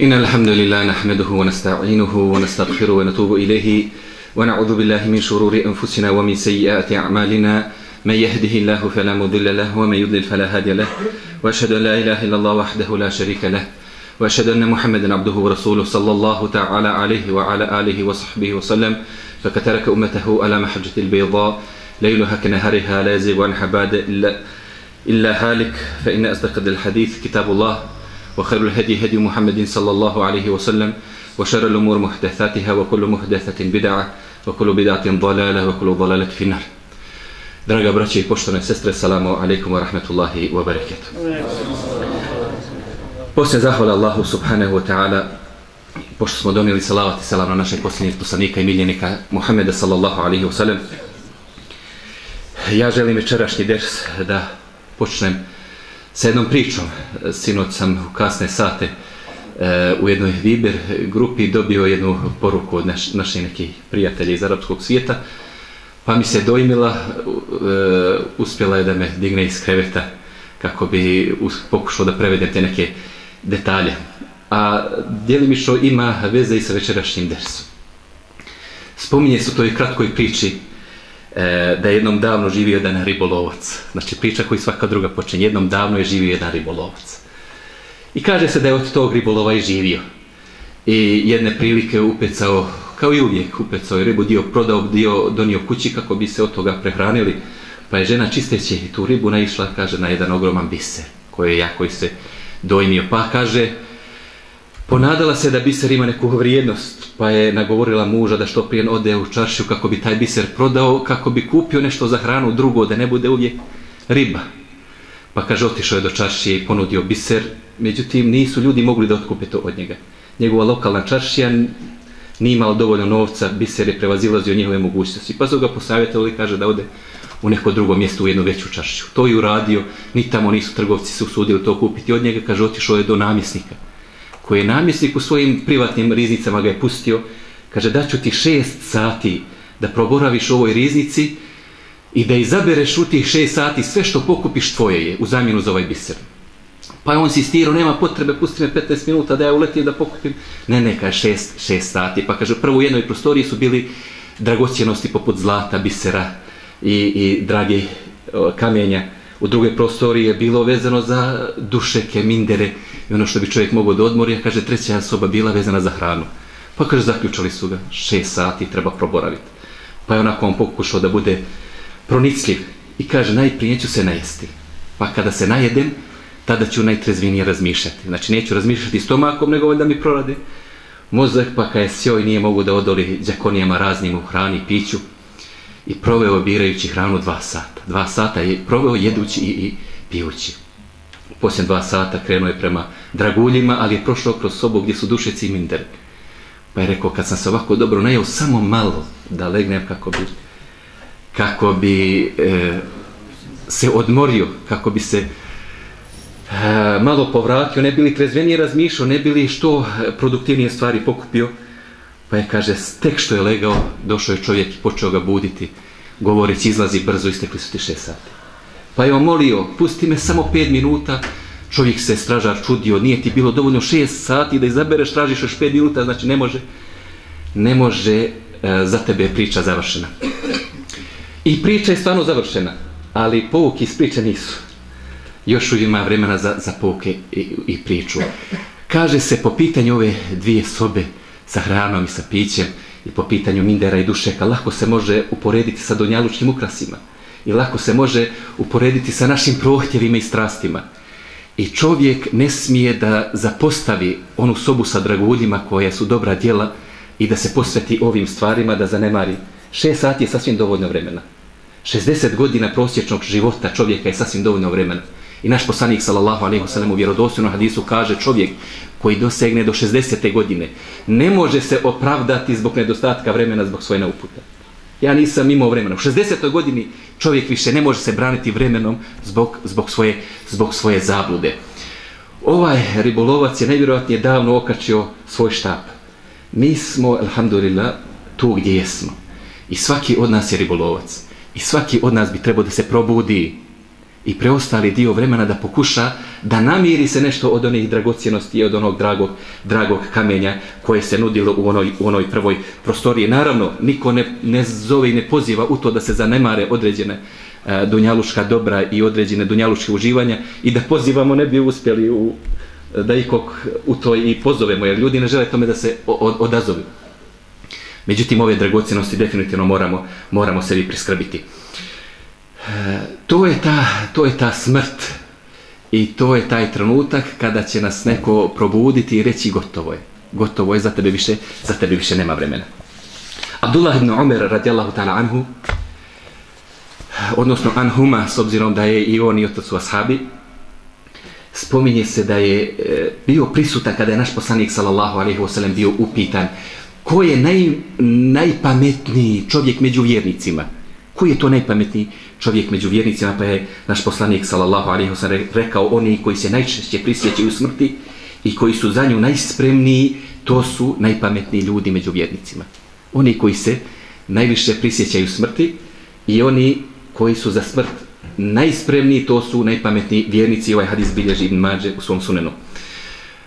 إن الحمد لله نحمده ونستعينه ونستغفره ونتوب إليه ونعوذ بالله من شرور أنفسنا ومن سيئات أعمالنا. من يهده الله فلا مضل له ومن يضلل فلا هادي له. وأشهد أن لا إله إلا الله وحده لا شريك له. وأشهد أن محمدا عبده ورسوله صلى الله تعالى عليه وعلى آله وصحبه وسلم. فكترك أمته على محجة البيضاء. ليلها كنهارها لا يزيغ عنها بعد إلا, إلا هالك. فإن أصدق الحديث كتاب الله. وخير الهدي هدي محمد صلى الله عليه وسلم وشر الأمور محدثاتها وكل محدثة بدعة وكل بدعة ضلالة وكل ضلالة في النار Draga braće i poštovane sestre, salamu alaikum wa rahmatullahi wa barakatuh. Poslije zahvala Allahu subhanahu wa ta'ala, pošto smo donijeli salavat i salam na našeg posljednjeg poslanika i miljenika Muhammeda sallallahu alaihi wa sallam, ja želim večerašnji ders da počnem sa jednom pričom. E, sinoć sam u kasne sate e, u jednoj Viber grupi dobio jednu poruku od naš, naših nekih prijatelja iz arapskog svijeta, pa mi se dojmila, e, uspjela je da me digne iz kreveta kako bi pokušao da prevedem te neke detalje. A djelimišo ima veze i sa večerašnjim dersom. Spominje se u toj kratkoj priči e, da je jednom davno živio jedan ribolovac. Znači priča koju svaka druga počinje. Jednom davno je živio jedan ribolovac. I kaže se da je od tog ribolova i živio. I jedne prilike upecao, kao i uvijek, upecao je ribu, dio prodao, dio donio kući kako bi se od toga prehranili. Pa je žena čisteći tu ribu naišla, kaže, na jedan ogroman biser koji je jako i se dojmio. Pa kaže, Ponadala se da biser ima neku vrijednost, pa je nagovorila muža da što prije ode u čaršiju kako bi taj biser prodao, kako bi kupio nešto za hranu drugo, da ne bude uvijek riba. Pa kaže, otišao je do čaršije i ponudio biser, međutim nisu ljudi mogli da otkupe to od njega. Njegova lokalna čaršija nije imala dovoljno novca, biser je prevazilazio njihove mogućnosti. Pa su ga posavjetovali, kaže da ode u neko drugo mjesto, u jednu veću čaršiju. To je uradio, ni tamo nisu trgovci se usudili to kupiti od njega, kaže, otišao je do namjesnika koji je namjesnik u svojim privatnim riznicama ga je pustio, kaže da ću ti šest sati da proboraviš u ovoj riznici i da izabereš u tih šest sati sve što pokupiš tvoje je u zamjenu za ovaj biser. Pa je on insistirao, nema potrebe, pusti me 15 minuta da ja uletim da pokupim. Ne, ne, kaže šest, šest sati. Pa kaže, prvo u jednoj prostoriji su bili dragocjenosti poput zlata, bisera i, i dragi o, kamenja u druge prostorije je bilo vezano za dušeke, mindere i ono što bi čovjek mogao da odmori, a kaže treća soba bila vezana za hranu. Pa kaže zaključali su ga, šest sati treba proboraviti. Pa je onako on pokušao da bude pronicljiv i kaže najprije ću se najesti. Pa kada se najedem, tada ću najtrezvinije razmišljati. Znači neću razmišljati stomakom, nego da mi prorade mozak, pa kada je sjoj nije mogu da odoli džakonijama raznim u hrani i piću, i proveo birajući hranu dva sata. Dva sata je proveo jedući i, i pijući. Poslije dva sata krenuo je prema draguljima, ali je prošao kroz sobu gdje su dušeci i minder. Pa je rekao, kad sam se ovako dobro najao, samo malo da legnem kako bi, kako bi e, se odmorio, kako bi se e, malo povratio, ne bili trezvenije razmišljao, ne bili što e, produktivnije stvari pokupio, Pa je, kaže, tek što je legao, došao je čovjek i počeo ga buditi, govoreći, izlazi brzo, istekli su ti šest sati. Pa je on molio, pusti me samo pet minuta, čovjek se stražar čudio, nije ti bilo dovoljno šest sati da izabereš, tražiš još pet minuta, znači ne može, ne može, e, za tebe je priča završena. I priča je stvarno završena, ali pouke iz priče nisu. Još uvijek ima vremena za, za pouke i, i priču. Kaže se po pitanju ove dvije sobe, sa hranom i sa pićem i po pitanju mindera i dušeka, lako se može uporediti sa donjalučkim ukrasima i lako se može uporediti sa našim prohtjevima i strastima. I čovjek ne smije da zapostavi onu sobu sa draguljima koje su dobra djela i da se posveti ovim stvarima, da zanemari. Šest sati je sasvim dovoljno vremena. 60 godina prosječnog života čovjeka je sasvim dovoljno vremena. I naš poslanik sallallahu alejhi ve sellem u vjerodostojnom hadisu kaže čovjek koji dosegne do 60. godine ne može se opravdati zbog nedostatka vremena zbog svoje neupute. Ja nisam imao vremena. U 60. godini čovjek više ne može se braniti vremenom zbog, zbog, svoje, zbog svoje zablude. Ovaj ribolovac je nevjerojatnije davno okačio svoj štap. Mi smo, alhamdulillah, tu gdje jesmo. I svaki od nas je ribolovac. I svaki od nas bi trebao da se probudi i preostali dio vremena da pokuša da namiri se nešto od onih dragocjenosti i od onog dragog, dragog kamenja koje se nudilo u onoj, u onoj prvoj prostoriji. Naravno, niko ne, ne zove i ne poziva u to da se zanemare određene e, dunjaluška dobra i određene dunjaluške uživanja i da pozivamo ne bi uspjeli u, da ikog u to i pozovemo, jer ljudi ne žele tome da se odazovi. Međutim, ove dragocjenosti definitivno moramo, moramo sebi priskrbiti. To, je ta, to je ta smrt i to je taj trenutak kada će nas neko probuditi i reći gotovo je. Gotovo je, za tebe više, za tebe više nema vremena. Abdullah ibn Umar radijallahu ta'ala anhu, odnosno Anhuma, s obzirom da je i on i otac su ashabi, spominje se da je e, bio prisutan kada je naš poslanik sallallahu alaihi wasallam bio upitan ko je naj, najpametniji čovjek među vjernicima ko je to najpametniji čovjek među vjernicima pa je naš poslanik sallallahu alaihi wasallam rekao oni koji se najčešće prisjećaju smrti i koji su za nju najspremniji to su najpametniji ljudi među vjernicima. Oni koji se najviše prisjećaju smrti i oni koji su za smrt najspremniji to su najpametniji vjernici. Ovaj hadis bilježi Ibn Mađe u svom sunenu.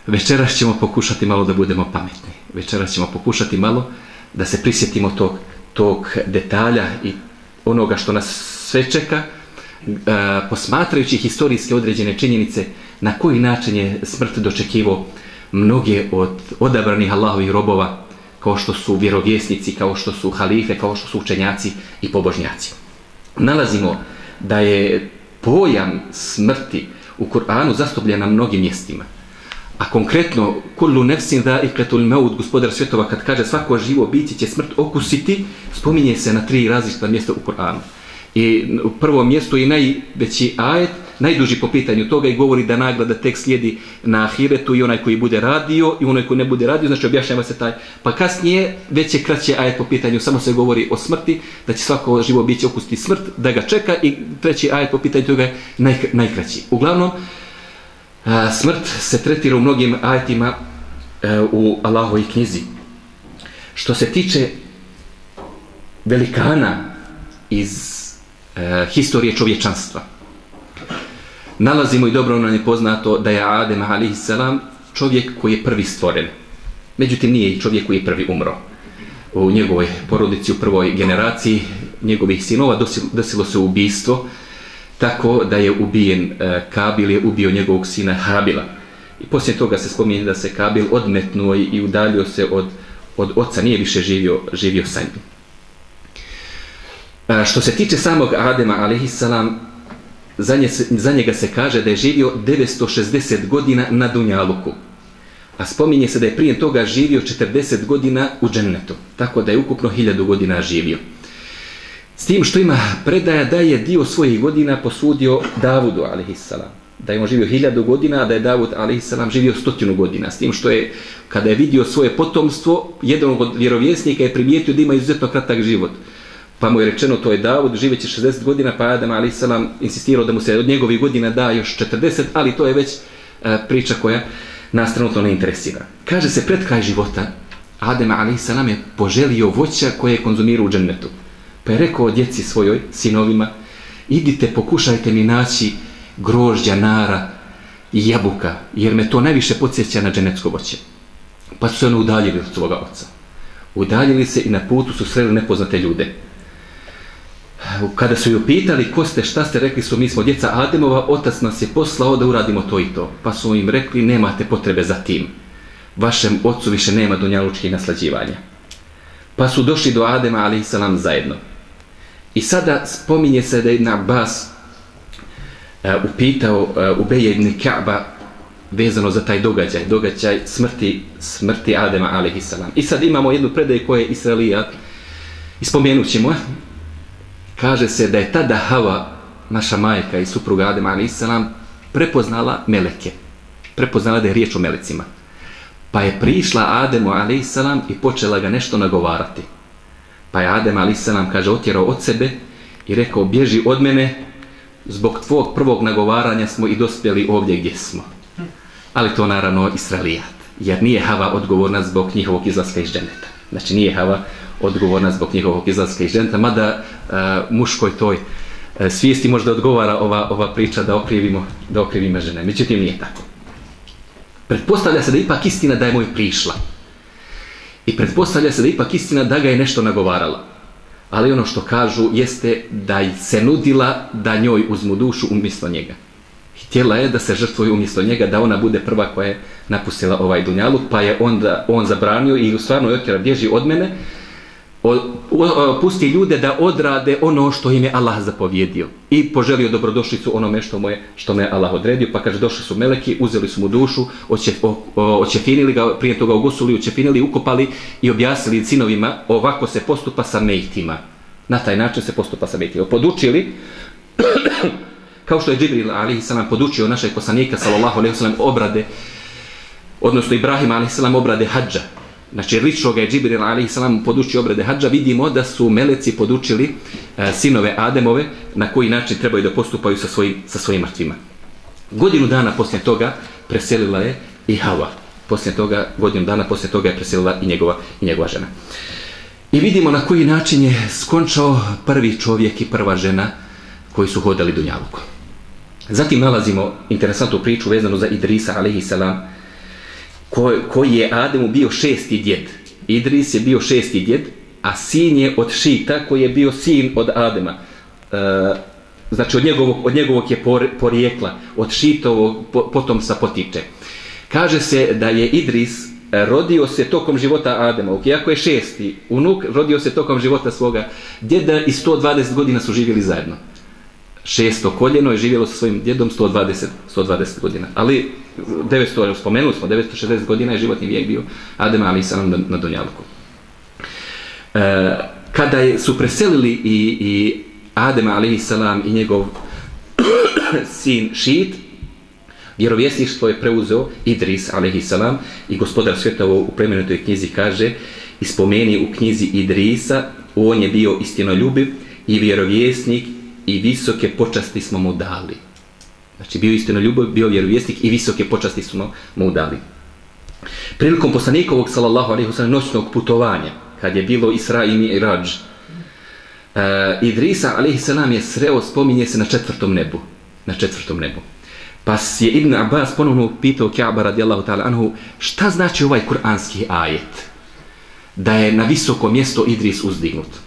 Večeras ćemo pokušati malo da budemo pametni. Večeras ćemo pokušati malo da se prisjetimo tog, tog detalja i onoga što nas svečeka, e, posmatrajući historijske određene činjenice na koji način je smrt dočekivo mnoge od odabranih Allahovih robova kao što su vjerovjesnici, kao što su halife, kao što su učenjaci i pobožnjaci. Nalazimo da je pojam smrti u Kur'anu zastupljen na mnogim mjestima. A konkretno, kullu nefsin da ikletul meud, gospodar svjetova, kad kaže svako živo biće će smrt okusiti, spominje se na tri različita mjesta u Kur'anu. I u prvom mjestu je najveći ajet, najduži po pitanju toga i govori da nagrada tek slijedi na ahiretu i onaj koji bude radio i onaj koji ne bude radio, znači objašnjava se taj. Pa kasnije već je kraće ajet po pitanju, samo se govori o smrti, da će svako živo biće okusiti smrt, da ga čeka i treći ajet po pitanju toga je naj, najkraći. Uglavnom, a, smrt se tretira u mnogim ajetima a, u Allahovoj knjizi. Što se tiče velikana iz e, historije čovječanstva, nalazimo i dobro nam je poznato da je Adem a.s. čovjek koji je prvi stvoren. Međutim, nije i čovjek koji je prvi umro. U njegovoj porodici, u prvoj generaciji njegovih sinova desilo se ubijstvo, tako da je ubijen e, Kabil je ubio njegovog sina Habila. I poslije toga se spominje da se Kabil odmetnuo i udalio se od, od oca, nije više živio, živio sa njim. E, što se tiče samog Adema, alaihissalam, za, nje, za njega se kaže da je živio 960 godina na Dunjaluku. A spominje se da je prije toga živio 40 godina u džennetu. Tako da je ukupno 1000 godina živio. S tim što ima predaja da je dio svojih godina posudio Davudu alaihissalam. Da je on živio hiljadu godina, a da je Davud alaihissalam živio stotinu godina. S tim što je, kada je vidio svoje potomstvo, jedan od vjerovjesnika je primijetio da ima izuzetno kratak život. Pa mu je rečeno to je Davud, živeće 60 godina, pa Adam a.s. insistirao da mu se od njegovih godina da još 40, ali to je već e, priča koja nas trenutno ne interesira. Kaže se pred kraj života, Adem a.s. je poželio voća koje je konzumirao u džennetu. Pa je rekao djeci svojoj, sinovima, idite, pokušajte mi naći grožđa, nara i jabuka, jer me to najviše podsjeća na dženecko voće. Pa su se oni udaljili od svoga oca. Udaljili se i na putu su sreli nepoznate ljude. Kada su ju pitali ko ste, šta ste, rekli su mi smo djeca Ademova, otac nas je poslao da uradimo to i to. Pa su im rekli nemate potrebe za tim. Vašem ocu više nema dunjalučkih naslađivanja. Pa su došli do Adema, ali i salam zajedno. I sada spominje se da je Ibn Abbas uh, upitao uh, Ubeje ibn Ka'ba vezano za taj događaj, događaj smrti, smrti Adema alaihi salam. I sad imamo jednu predaju koja je Israelija ispomenut ćemo. Kaže se da je tada Hava, naša majka i supruga Adema a.s. prepoznala meleke. Prepoznala da je riječ o melecima. Pa je prišla Ademu a.s. i počela ga nešto nagovarati. Pa je Adem a.s. kaže, otjerao od sebe i rekao, bježi od mene, zbog tvog prvog nagovaranja smo i dospjeli ovdje gdje smo. Ali to naravno Israelijat, jer nije Hava odgovorna zbog njihovog izlaska iz dženeta. Znači nije Hava odgovorna zbog njihovog izlaska iz dženeta, mada uh, muškoj toj e, svijesti možda odgovara ova, ova priča da okrivimo, da okrivimo žene. Međutim, nije tako. Pretpostavlja se da ipak istina da je moj prišla. I pretpostavlja se da ipak istina da ga je nešto nagovarala. Ali ono što kažu jeste da se nudila da njoj uzmu dušu umjesto njega. Htjela je da se žrtvuje umjesto njega, da ona bude prva koja je napustila ovaj dunjaluk, pa je onda on zabranio i u stvarno je otjera bježi od mene, E, pusti ljude da odrade ono što im je Allah zapovjedio. I poželio dobrodošlicu onome što mu je što me Allah odredio. Pa kaže došli su meleki uzeli su mu dušu očefinili ga prije toga ugusuli očefinili ukopali i objasnili sinovima ovako se postupa sa mejtima na taj način se postupa sa mejtima podučili kao što je Džibril alejhi selam podučio našeg poslanika sallallahu alejhi ve sellem obrade odnosno Ibrahim alaihi selam obrade hadža znači lično ga je Džibril a.s. podučio obrade hađa, vidimo da su meleci podučili e, sinove Ademove na koji način trebaju da postupaju sa svojim, sa svojim mrtvima. Godinu dana poslije toga preselila je i Hava. Poslije toga, godinu dana poslije toga je preselila i njegova, i njegova žena. I vidimo na koji način je skončao prvi čovjek i prva žena koji su hodali do Njaluku. Zatim nalazimo interesantnu priču vezanu za Idrisa a.s koji, koji je Ademu bio šesti djed. Idris je bio šesti djed, a sin je od Šita koji je bio sin od Adema. E, znači od njegovog, od njegovog je por, porijekla, od Šitovog po, potom sa potiče. Kaže se da je Idris e, rodio se tokom života Adema, iako je šesti unuk, rodio se tokom života svoga djeda i 120 godina su živjeli zajedno šesto koljeno je živjelo sa svojim djedom 120, 120 godina. Ali 900, spomenuli smo, 960 godina je životni vijek bio Adem Ali Salam na, na Donjalku. E, kada je, su preselili i, i Adem Ali Salam i njegov sin Šit, vjerovjesništvo je preuzeo Idris alaihi salam i gospodar svjetovo u premenutoj knjizi kaže i spomeni u knjizi Idrisa on je bio istinoljubiv i vjerovjesnik i visoke počasti smo mu dali. Znači, bio istino ljubav, bio vjerovjesnik i visoke počasti smo mu dali. Prilikom poslanikovog, sallallahu alaihi wasallam, noćnog putovanja, kad je bilo Isra i Mi'rađ, uh, Idrisa, alaihi salam, je sreo, spominje se na četvrtom nebu. Na četvrtom nebu. Pa je Ibn Abbas ponovno pitao Kjaba radijallahu ta'ala anhu, šta znači ovaj kuranski ajet? Da je na visoko mjesto Idris uzdignut.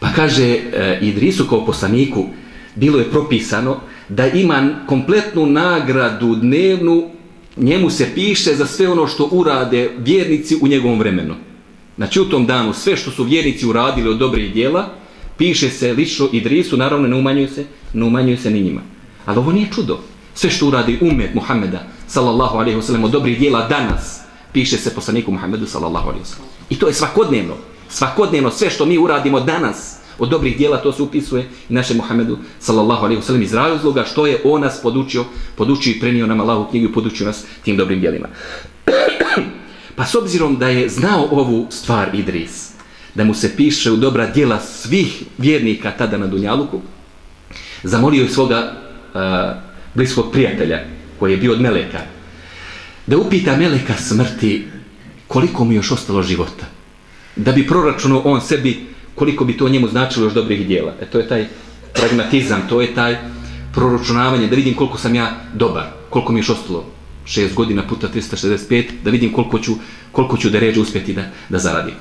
Pa kaže e, Idrisu kao poslaniku, bilo je propisano da ima kompletnu nagradu dnevnu, njemu se piše za sve ono što urade vjernici u njegovom vremenu. Znači u tom danu sve što su vjernici uradili od dobrih dijela, piše se lično Idrisu, naravno ne umanjuje se, ne umanjuje se ni njima. Ali ovo nije čudo. Sve što uradi umet Muhammeda, sallallahu alaihi wa sallam, od dobrih dijela danas, piše se poslaniku Muhammedu, sallallahu alaihi wa sallam. I to je svakodnevno svakodnevno sve što mi uradimo danas od dobrih dijela to se upisuje i našem Muhammedu sallallahu alejhi ve sellem iz razloga što je on nas podučio, podučio i prenio nam Allahu knjigu i podučio nas tim dobrim djelima. pa s obzirom da je znao ovu stvar Idris, da mu se piše u dobra djela svih vjernika tada na Dunjaluku, zamolio je svoga uh, bliskog prijatelja koji je bio od Meleka, da upita Meleka smrti koliko mu još ostalo života da bi proračunao on sebi koliko bi to njemu značilo još dobrih dijela. E to je taj pragmatizam, to je taj proračunavanje, da vidim koliko sam ja dobar, koliko mi je još ostalo 6 godina puta 365, da vidim koliko ću, koliko ću da ređe uspjeti da, da zaradi.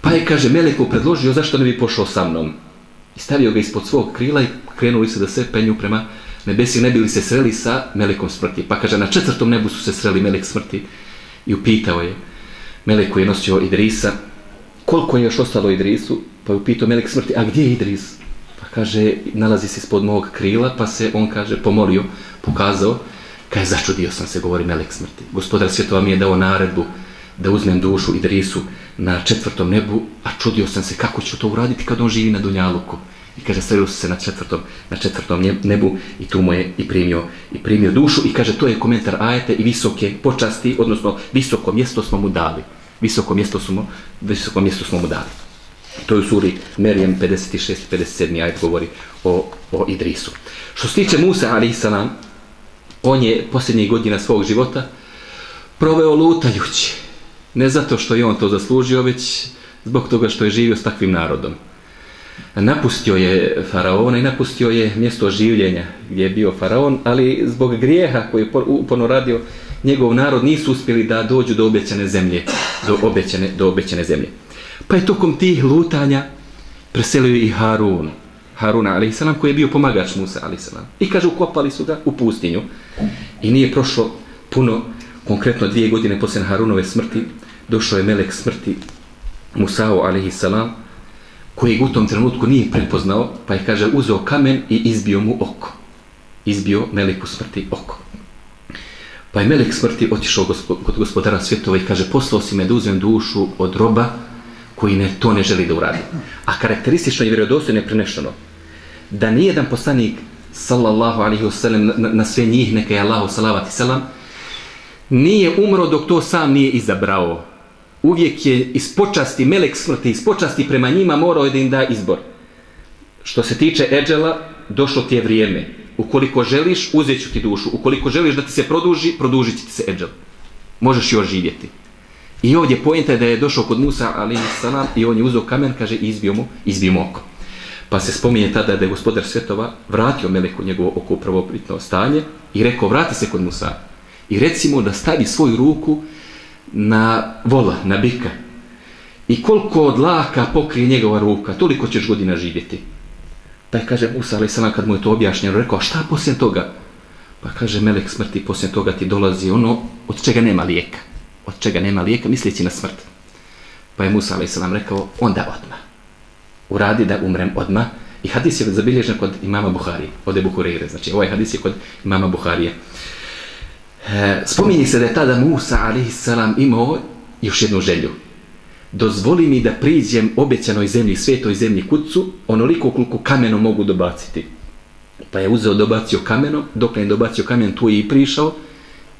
Pa je, kaže, Meleko predložio zašto ne bi pošao sa mnom. I stavio ga ispod svog krila i krenuli se da se penju prema nebesi, ne bili se sreli sa Melekom smrti. Pa kaže, na četvrtom nebu su se sreli Melek smrti i upitao je, Meleku je nosio Idrisa, koliko je još ostalo Idrisu, pa je upitao Melek smrti, a gdje je Idris? Pa kaže, nalazi se ispod mog krila, pa se on kaže, pomolio, pokazao, kaže, začudio sam se, govori Melek smrti. Gospodar svjetova mi je dao naredbu da uzmem dušu Idrisu na četvrtom nebu, a čudio sam se kako ću to uraditi kad on živi na Dunjaluku. I kaže, stavio se na četvrtom, na četvrtom nebu i tu mu je i primio, i primio dušu i kaže, to je komentar ajete i visoke počasti, odnosno visoko mjesto smo mu dali visoko mjesto smo, visoko mjesto smo mu dali. To je u suri Merijem 56 57 ajet govori o, o Idrisu. Što se tiče Musa ali salam, on je posljednjih godina svog života proveo lutajući. Ne zato što je on to zaslužio, već zbog toga što je živio s takvim narodom. napustio je faraona i napustio je mjesto življenja gdje je bio faraon, ali zbog grijeha koji je uporno radio, njegov narod nisu uspjeli da dođu do obećane zemlje, do obećane, do obećane zemlje. Pa je tokom tih lutanja preselio i Harun, Haruna a.s. koji je bio pomagač Musa a.s. I kaže, ukopali su ga u pustinju. I nije prošlo puno, konkretno dvije godine poslije Harunove smrti, došao je melek smrti Musao a.s. koji u tom trenutku nije prepoznao, pa je, kaže, uzeo kamen i izbio mu oko. Izbio meleku smrti oko. Pa je melek smrti otišao kod gospodara svjetova i kaže, poslao si me da uzmem dušu od roba koji ne, to ne želi da uradi. A karakteristično i vjerodostojno je prenešeno da nijedan poslanik sallallahu alaihi wasallam na, na sve njih, neka je Allahu salavat i salam, nije umro dok to sam nije izabrao. Uvijek je iz počasti, melek smrti, iz počasti prema njima morao je da im da izbor. Što se tiče Eđela, došlo ti je vrijeme. Ukoliko želiš, uzet ću ti dušu. Ukoliko želiš da ti se produži, produžit će ti se Eđel. Možeš još živjeti. I ovdje pojenta je da je došao kod Musa, ali salam, i on je uzeo kamen, kaže, izbio mu, izbio mu oko. Pa se spominje tada da je gospodar svjetova vratio Meleku njegovo oko prvobitno stanje i rekao, vrati se kod Musa. I recimo da stavi svoju ruku na vola, na bika. I koliko od laka pokrije njegova ruka, toliko ćeš godina živjeti. Pa je, kaže Musa, ali sam kad mu je to objašnjeno, rekao, šta poslije toga? Pa kaže, Melek smrti, poslije toga ti dolazi ono od čega nema lijeka. Od čega nema lijeka, misleći na smrt. Pa je Musa, ali sam rekao, onda odma. uradi da umrem odma i hadis je zabilježen kod imama Buhari od Ebu Hureyre, znači ovaj hadis je kod imama Buharije e, spominje se da je tada Musa a.s. imao još jednu želju dozvoli mi da priđem obećanoj zemlji, svetoj zemlji kucu onoliko koliko kamenom mogu dobaciti pa je uzeo dobacio kamenom dok je dobacio kamen tu je i prišao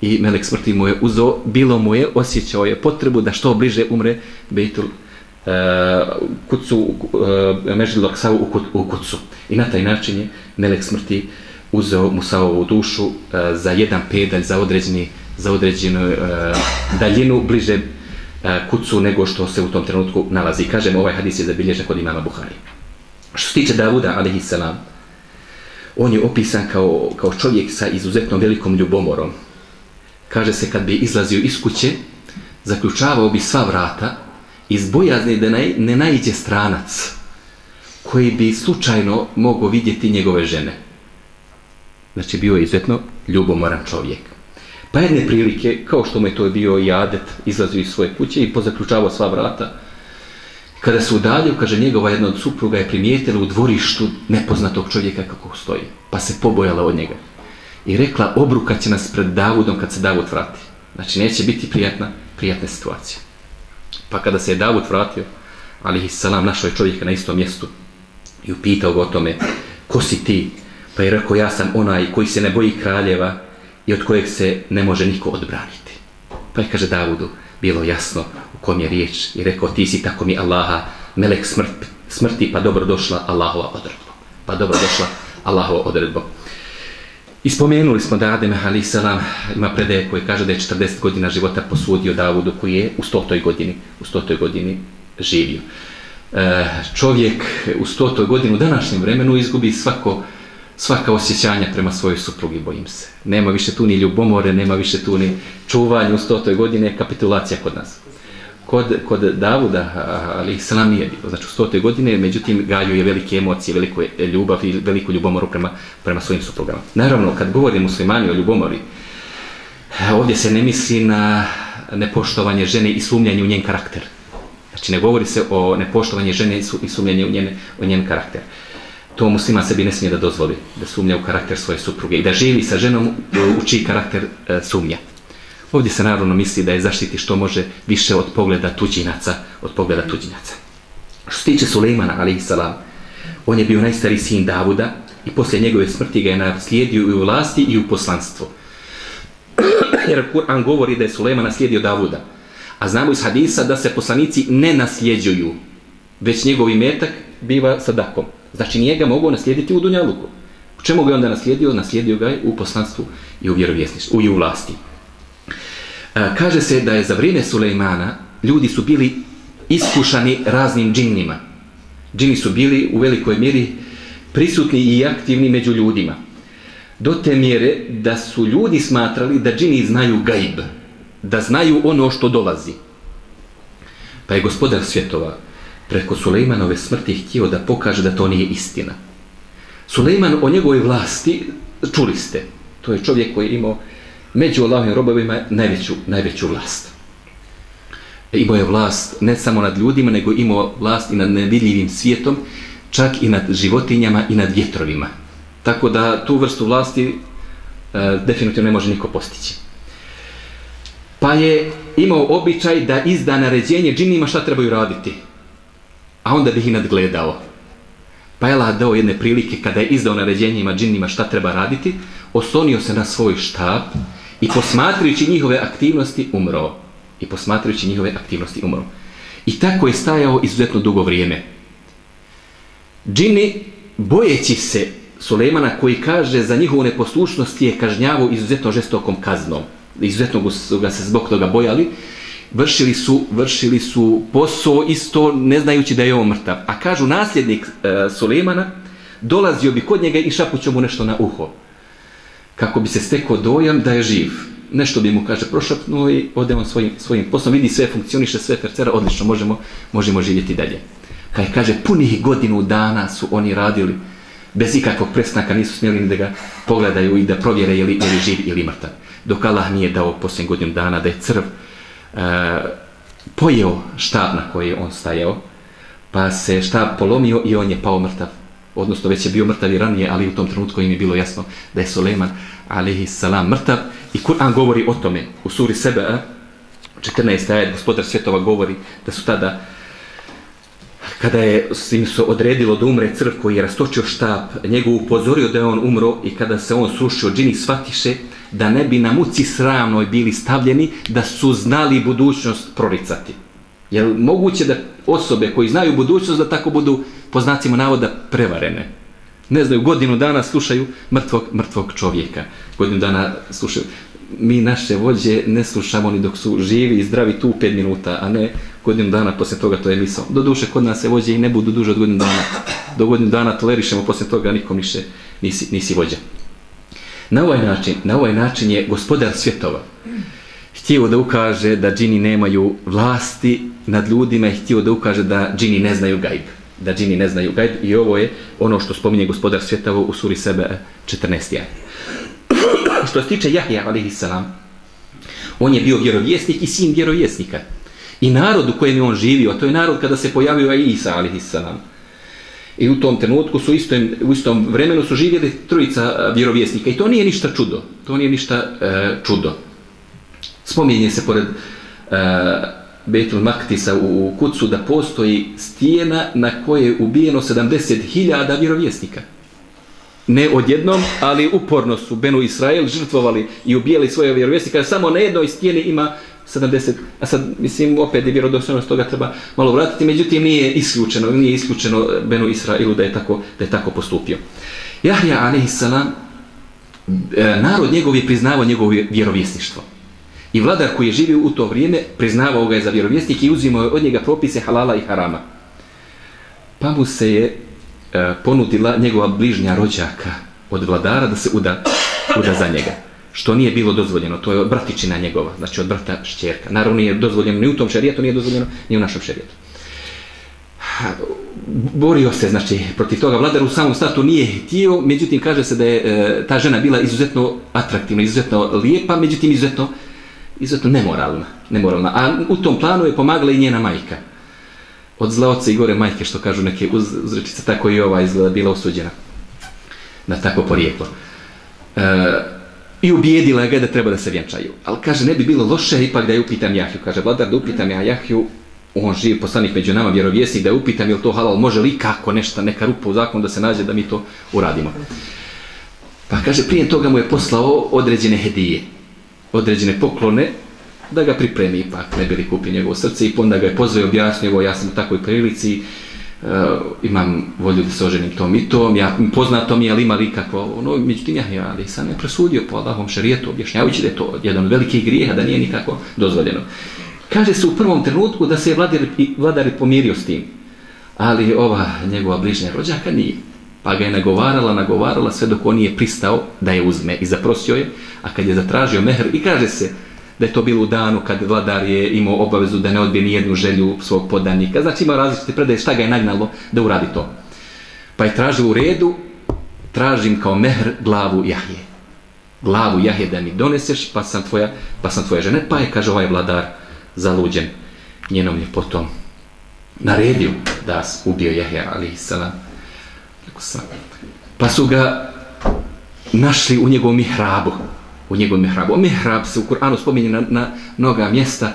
i melek smrti mu je uzeo bilo mu je, osjećao je potrebu da što bliže umre Bejtul uh, kucu uh, Mežid Aksavu u, u kucu. I na taj način je Melek smrti uzeo Musaovu dušu uh, za jedan pedalj, za određeni za određenu uh, daljinu bliže E, kucu nego što se u tom trenutku nalazi. Kažem, ovaj hadis je zabilježen kod imama Buhari. Što se tiče Davuda, alaihissalam, on je opisan kao, kao čovjek sa izuzetno velikom ljubomorom. Kaže se, kad bi izlazio iz kuće, zaključavao bi sva vrata iz bojazne da naj, ne najđe stranac koji bi slučajno mogao vidjeti njegove žene. Znači bio je izuzetno ljubomoran čovjek. Pa jedne prilike, kao što mu je to bio i adet, izlazio iz svoje kuće i pozaključavao sva vrata. Kada se udalio, kaže njegova jedna od supruga je primijetila u dvorištu nepoznatog čovjeka kako stoji. Pa se pobojala od njega. I rekla, obruka će nas pred Davudom kad se Davud vrati. Znači neće biti prijatna, prijatna situacija. Pa kada se je Davud vratio, ali i salam našao je čovjeka na istom mjestu i upitao ga o tome, ko si ti? Pa je rekao, ja sam onaj koji se ne boji kraljeva i od kojeg se ne može niko odbraniti. Pa je kaže Davudu, bilo jasno u kom je riječ i rekao, ti si tako mi Allaha, melek smrt, smrti, pa dobro došla Allahova odredba. Pa dobro došla Allahova odredba. Ispomenuli smo da Adem Ali Salam ima predaje koji kaže da je 40 godina života posudio Davudu koji je u stotoj godini, u stotoj godini živio. E, čovjek u stotoj godini u današnjem vremenu izgubi svako, svaka osjećanja prema svojoj suprugi, bojim se. Nema više tu ni ljubomore, nema više tu ni čuvanje u stotoj godine, kapitulacija kod nas kod, kod Davuda, ali Islam nije bilo, znači u stotoj godine, međutim, gaju je velike emocije, veliku e, ljubav i veliku ljubomoru prema, prema svojim suprugama. Naravno, kad govori muslimani o ljubomori, ovdje se ne misli na nepoštovanje žene i sumnjanje u njen karakter. Znači, ne govori se o nepoštovanje žene i sumnjanje u njen, u njen karakter. To muslima sebi ne smije da dozvoli, da sumnja u karakter svoje supruge i da živi sa ženom e, u čiji karakter e, sumnja. Ovdje se naravno misli da je zaštiti što može više od pogleda tuđinaca, od pogleda tuđinaca. Što se tiče Sulejmana, ali salam, on je bio najstariji sin Davuda i poslije njegove smrti ga je naslijedio i u vlasti i u poslanstvu. Jer Kur'an govori da je Sulejman naslijedio Davuda. A znamo iz hadisa da se poslanici ne nasljeđuju, već njegov imetak biva sadakom. Znači nije ga mogao naslijediti u Dunjaluku. U čemu ga je onda naslijedio? Naslijedio ga je u poslanstvu i u vjerovjesništvu, i u vlasti. E, kaže se da je za vrijeme Sulejmana ljudi su bili iskušani raznim džinnima. Džini su bili u velikoj mjeri prisutni i aktivni među ljudima. Do te mjere da su ljudi smatrali da džini znaju gaib, da znaju ono što dolazi. Pa je gospodar svjetova preko Sulejmanove smrti htio da pokaže da to nije istina. Sulejman o njegovoj vlasti, čuli ste, to je čovjek koji je imao među Allahovim robovima najveću, najveću vlast. E, imao je vlast ne samo nad ljudima, nego imao vlast i nad nevidljivim svijetom, čak i nad životinjama i nad vjetrovima. Tako da tu vrstu vlasti e, definitivno ne može niko postići. Pa je imao običaj da izda naređenje džinima šta trebaju raditi. A onda bih i nadgledao. Pa je Allah dao jedne prilike kada je izdao naređenjima džinima šta treba raditi, oslonio se na svoj štab i posmatrajući njihove aktivnosti umro. I posmatrajući njihove aktivnosti umro. I tako je stajao izuzetno dugo vrijeme. Džini, bojeći se Sulejmana koji kaže za njihovu neposlušnost je kažnjavo izuzetno žestokom kaznom. Izuzetno ga se zbog toga bojali. Vršili su, vršili su posao isto ne znajući da je on mrtav. A kažu nasljednik e, Sulejmana dolazio bi kod njega i šapućo mu nešto na uho. Kako bi se stekao dojam da je živ. Nešto bi mu kaže prošapnuo i ode on svojim, svojim poslom. Vidi sve funkcioniše, sve tercera, odlično, možemo, možemo živjeti dalje. Pa Kaj kaže, punih godinu dana su oni radili bez ikakvog presnaka, nisu smjeli da ga pogledaju i da provjere je li, je li živ ili mrtav. Dok Allah nije dao posljednjeg godinu dana da je crv e, pojeo štab na koji je on stajao, pa se štab polomio i on je pao mrtav. Odnosno, već je bio mrtav i ranije, ali u tom trenutku im je bilo jasno da je Suleiman, alihi salam, mrtav. I Kur'an govori o tome. U suri sebe, 14. ajed, gospodar svjetova govori da su tada kada je im se odredilo da umre crv koji je rastočio štap, njegov upozorio da je on umro i kada se on srušio, džini shvatiše da ne bi na muci sramnoj bili stavljeni, da su znali budućnost proricati. Je moguće da osobe koji znaju budućnost da tako budu, po znacima navoda, prevarene? Ne znaju, godinu dana slušaju mrtvog, mrtvog čovjeka. Godinu dana slušaju. Mi naše vođe ne slušamo ni dok su živi i zdravi tu 5 minuta, a ne godinu dana poslije toga to je misao. Do duše kod nas se vođe i ne budu duže od godinu dana. Do godinu dana tolerišemo poslije toga nikom niše nisi, nisi vođa. Na ovaj način, na ovaj način je gospodar svjetova htio da ukaže da džini nemaju vlasti nad ljudima i htio da ukaže da džini ne znaju gajb. Da džini ne znaju gajb i ovo je ono što spominje gospodar svjetova u suri sebe 14. što se tiče Jahja alihi salam, on je bio vjerovjesnik i sin vjerovjesnika. I narod u kojem je on živio, a to je narod kada se pojavio Isa alihisalam. I u tom trenutku su istom, u istom vremenu su živjeli trojica e, vjerovjesnika. I to nije ništa čudo. To nije ništa e, čudo. Spominje se pored e, Betul Maktisa u, u Kucu da postoji stijena na koje je ubijeno 70.000 vjerovjesnika. Ne odjednom, ali uporno su Benu Israel žrtvovali i ubijali svoje vjerovjesnika. Samo na jednoj stijeni ima 70, a sad mislim opet je vjerodostojnost toga treba malo vratiti, međutim nije isključeno, nije isključeno e, Benu Israilu da je tako, da je tako postupio. Jahja a.s. E, narod njegov je priznavao njegovo vjerovjesništvo. I vladar koji je živio u to vrijeme priznavao ga je za vjerovjesnik i uzimao od njega propise halala i harama. Pa mu se je e, ponudila njegova bližnja rođaka od vladara da se uda, uda za njega što nije bilo dozvoljeno, to je od bratičina njegova, znači od brata šćerka. Naravno nije dozvoljeno ni u tom šerijetu, nije dozvoljeno ni u našem šerijetu. Borio se, znači, protiv toga vladar u samom statu nije htio, međutim kaže se da je e, ta žena bila izuzetno atraktivna, izuzetno lijepa, međutim izuzetno, izuzetno nemoralna, nemoralna. A u tom planu je pomagala i njena majka. Od zlaoce i gore majke, što kažu neke uz, uzrečice, tako i ova izgleda bila osuđena na tako porijeklo. E, i ubijedila ga da treba da se vjenčaju. Ali kaže, ne bi bilo loše ipak da je upitam Jahju. Kaže, vladar, da upitam ja Jahju, on živ poslanik među nama, vjerovjesnik, da je upitam je to halal, može li kako nešto, neka rupa u zakonu da se nađe da mi to uradimo. Pa kaže, prije toga mu je poslao određene hedije, određene poklone, da ga pripremi ipak, ne bili kupi njegovo srce i onda ga je pozvao i objasnio, ja sam u takvoj prilici, uh, imam volju da se oženim tom i tom, ja poznato mi je li ima li kakvo, ono, međutim ja, ja ali sam ne presudio po Allahom šarijetu, objašnjavajući da je to jedan od velikih grijeha, da nije nikako dozvoljeno. Kaže se u prvom trenutku da se je vladar, vladar pomirio s tim, ali ova njegova bližnja rođaka nije. Pa ga je nagovarala, nagovarala sve dok on nije pristao da je uzme i zaprosio je, a kad je zatražio mehr i kaže se da je to bilo u danu kad vladar je imao obavezu da ne odbije nijednu želju svog podanika. Znači ima različite predaje šta ga je nagnalo da uradi to. Pa je tražio u redu, tražim kao mehr glavu Jahje. Glavu Jahje da mi doneseš, pa sam tvoja, pa sam tvoja žena. Pa je, kaže ovaj vladar, zaluđen njenom ljepotom. Naredio da ubio Jahje, ali i salam. Pa su ga našli u njegovom mihrabu. U njegovom mihrabu. Mihrab se u Kur'anu spominje na, na mnoga mjesta,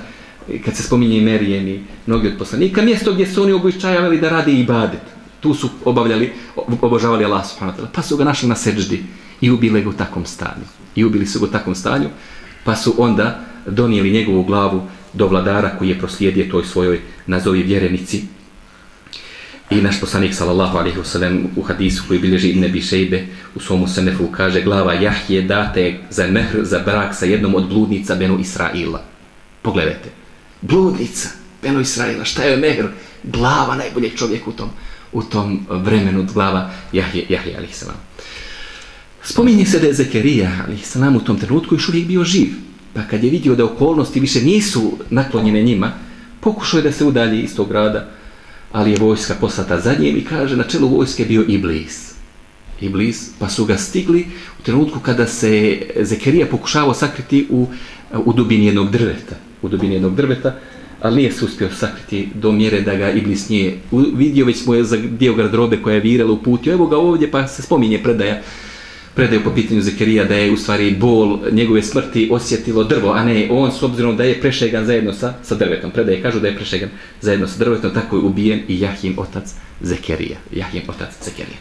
kad se spominje Merijem i mnogi od poslanika, mjesto gdje su oni običajavali da radi ibadet. Tu su obavljali, obožavali Allah subhanahu wa ta'ala. Pa su ga našli na seđdi i ubili ga u takvom stanju. I ubili su ga u takvom stanju, pa su onda donijeli njegovu glavu do vladara koji je proslijedio toj svojoj nazovi vjerenici I naš poslanik sallallahu alejhi ve sellem u hadisu koji bilježi Ibn Abi Shaybe u svom senefu kaže glava Jahje date za mehr za brak sa jednom od bludnica Benu Israila. Pogledajte. Bludnica Benu Israila, šta je mehr? Glava najboljeg čovjeka u tom u tom vremenu glava Jahje Jahje alejhi selam. Spominje se da je Zekerija alejhi selam u tom trenutku još uvijek bio živ. Pa kad je vidio da okolnosti više nisu naklonjene njima, pokušao je da se udalji iz tog grada ali je vojska poslata za njim i kaže na čelu vojske bio Iblis. Iblis, pa su ga stigli u trenutku kada se Zekerija pokušavao sakriti u, u dubini jednog drveta. U dubini jednog drveta, ali nije se uspio sakriti do mjere da ga Iblis nije vidio, već mu je za dio garderobe koja je virala u. Evo ga ovdje, pa se spominje predaja predaju po pitanju Zekerija da je u stvari bol njegove smrti osjetilo drvo, a ne on s obzirom da je prešegan zajedno sa, sa drvetom. Predaje kažu da je prešegan zajedno sa drvetom, tako je ubijen i Jahim otac Zekerija. Jahim otac Zekerija.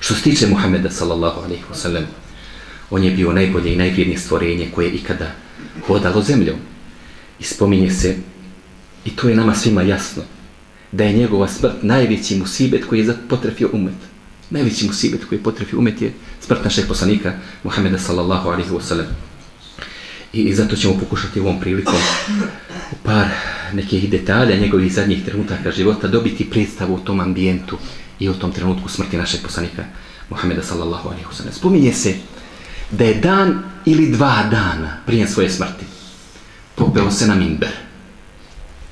Što se tiče Muhameda sallallahu alaihi wa sallam, on je bio najbolje i najvrijednije stvorenje koje je ikada hodalo zemljom. I spominje se, i to je nama svima jasno, da je njegova smrt najveći musibet koji je potrefio umet najveći musibet koji potrefio umet je smrt našeg poslanika Muhammeda sallallahu alaihi wasallam. I, I zato ćemo pokušati u ovom prilikom u par nekih detalja njegovih zadnjih trenutaka života dobiti predstavu o tom ambijentu i o tom trenutku smrti našeg poslanika Muhammeda sallallahu alaihi wasallam. Spominje se da je dan ili dva dana prije svoje smrti popeo se na minber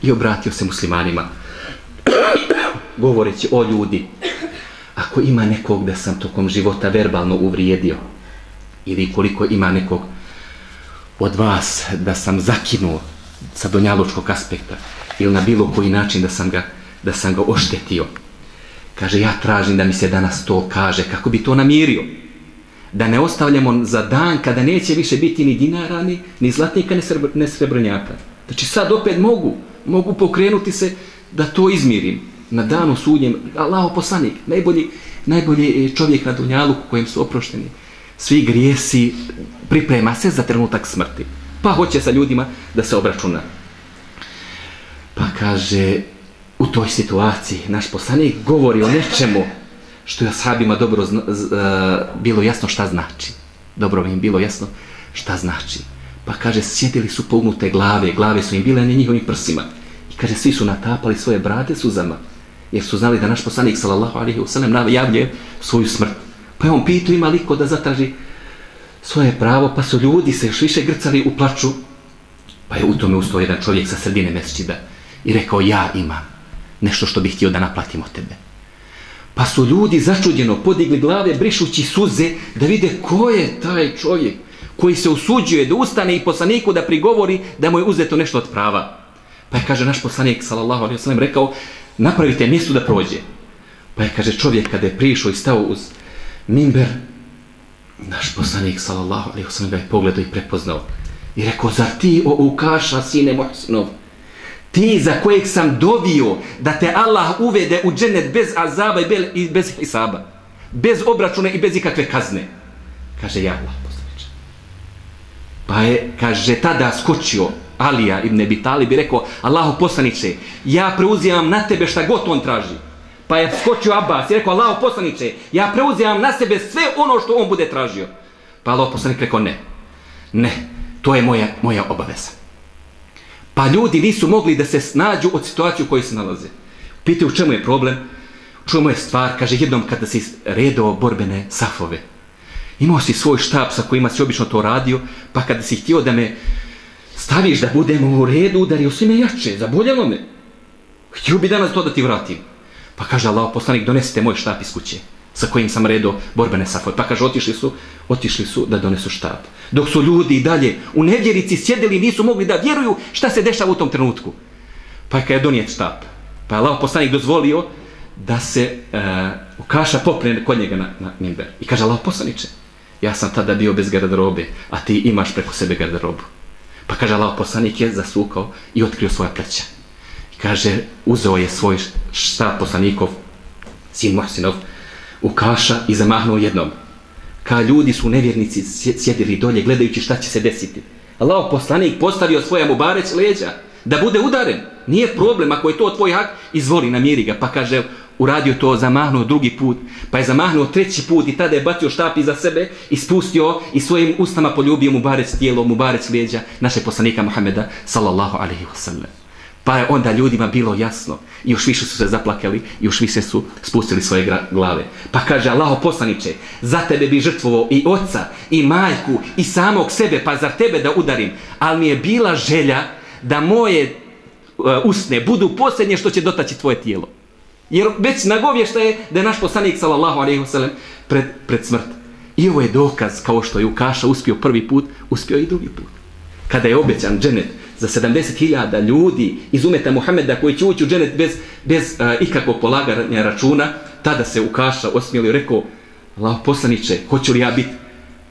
i obratio se muslimanima govoreći o ljudi ako ima nekog da sam tokom života verbalno uvrijedio ili koliko ima nekog od vas da sam zakinuo sa donjaločkog aspekta ili na bilo koji način da sam ga, da sam ga oštetio kaže ja tražim da mi se danas to kaže kako bi to namirio. Da ne ostavljamo za dan kada neće više biti ni dinara ni, ni zlatnika ni, srebr, ni srebrnjaka znači sad opet mogu mogu pokrenuti se da to izmirim na danu sudnjem, Allaho poslanik, najbolji, najbolji e, čovjek na dunjalu kojem su oprošteni svi grijesi, priprema se za trenutak smrti. Pa hoće sa ljudima da se obračuna. Pa kaže, u toj situaciji naš poslanik govori o nečemu što je sahabima dobro zna, z, uh, bilo jasno šta znači. Dobro im bilo jasno šta znači. Pa kaže, sjedili su pognute glave, glave su im bile na njihovim prsima. I kaže, svi su natapali svoje brade suzama jer su znali da naš poslanik sallallahu alejhi ve sellem najavljuje svoju smrt. Pa je on pitao ima liko da zatraži svoje pravo, pa su ljudi se još više grcali u plaču. Pa je u tome ustao jedan čovjek sa sredine mesčida i rekao ja imam nešto što bih htio da naplatim od tebe. Pa su ljudi začuđeno podigli glave brišući suze da vide ko je taj čovjek koji se usuđuje da ustane i poslaniku da prigovori da mu je uzeto nešto od prava. Pa je, kaže, naš poslanik, sallallahu alaihi wasallam, rekao, napravite mjesto da prođe. Pa je, kaže, čovjek kada je prišao i stao uz mimber, naš poslanik, sallallahu alaihi wasallam, ga je pogledao i prepoznao. I rekao, zar ti, o ukaša, sine Mohsinov, ti za kojeg sam dovio da te Allah uvede u dženet bez azaba i bez hisaba, bez obračuna i bez ikakve kazne. Kaže, ja Allah, poslaniče. Pa je, kaže, tada skočio Alija ibn Abi Talib i rekao Allaho poslanice, ja preuzimam na tebe šta god on traži. Pa je skočio Abbas i rekao Allaho poslanice, ja preuzimam na sebe sve ono što on bude tražio. Pa Allaho poslanik rekao ne. Ne, to je moja, moja obaveza. Pa ljudi nisu mogli da se snađu od situaciju u kojoj se nalaze. Pite u čemu je problem? Čujemo je stvar, kaže jednom kada si redao borbene safove. Imao si svoj štab sa kojima si obično to radio, pa kada si htio da me staviš da budemo u redu, udario si me jače, zaboljelo me. Htio bi danas to da ti vratim. Pa kaže Allah, poslanik, donesite moj štab iz kuće sa kojim sam redo borbene safove. Pa kaže, otišli su, otišli su da donesu štab. Dok su ljudi i dalje u nevjerici sjedili, nisu mogli da vjeruju šta se dešava u tom trenutku. Pa kada je donijet štab, pa je Allah poslanik dozvolio da se uh, kaša popne kod njega na, na mimber. I kaže, Allah poslaniče, ja sam tada bio bez garderobe, a ti imaš preko sebe garderobu. Pa kaže, Allah poslanik je zasukao i otkrio svoje pleća. I kaže, uzeo je svoj štab poslanikov, sin Mohsinov, u kaša i zamahnuo jednom. Ka ljudi su nevjernici sjedili dolje gledajući šta će se desiti. Allah poslanik postavio svoje mubareć leđa da bude udaren. Nije problem ako je to tvoj hak, izvoli namiri ga. Pa kaže, uradio to, zamahnuo drugi put, pa je zamahnuo treći put i tada je bacio štap iza sebe i spustio i svojim ustama poljubio mubarec tijelo, mubarec lijeđa naše poslanika Muhammeda sallallahu alaihi wasallam. Pa je onda ljudima bilo jasno i još više su se zaplakali i još više su spustili svoje glave. Pa kaže Allaho poslaniče, za tebe bi žrtvovo i oca i majku i samog sebe, pa za tebe da udarim. Ali mi je bila želja da moje e, usne budu posljednje što će dotaći tvoje tijelo. Jer već nagovješta je da je naš poslanik sallallahu alejhi ve sellem pred, pred smrt. I ovo je dokaz kao što je Ukaša uspio prvi put, uspio i drugi put. Kada je obećan dženet za 70.000 ljudi iz umeta Muhameda koji će ući u dženet bez, bez uh, ikakvog polaganja računa, tada se Ukaša osmijelio i rekao, Allah poslaniće, hoću li ja biti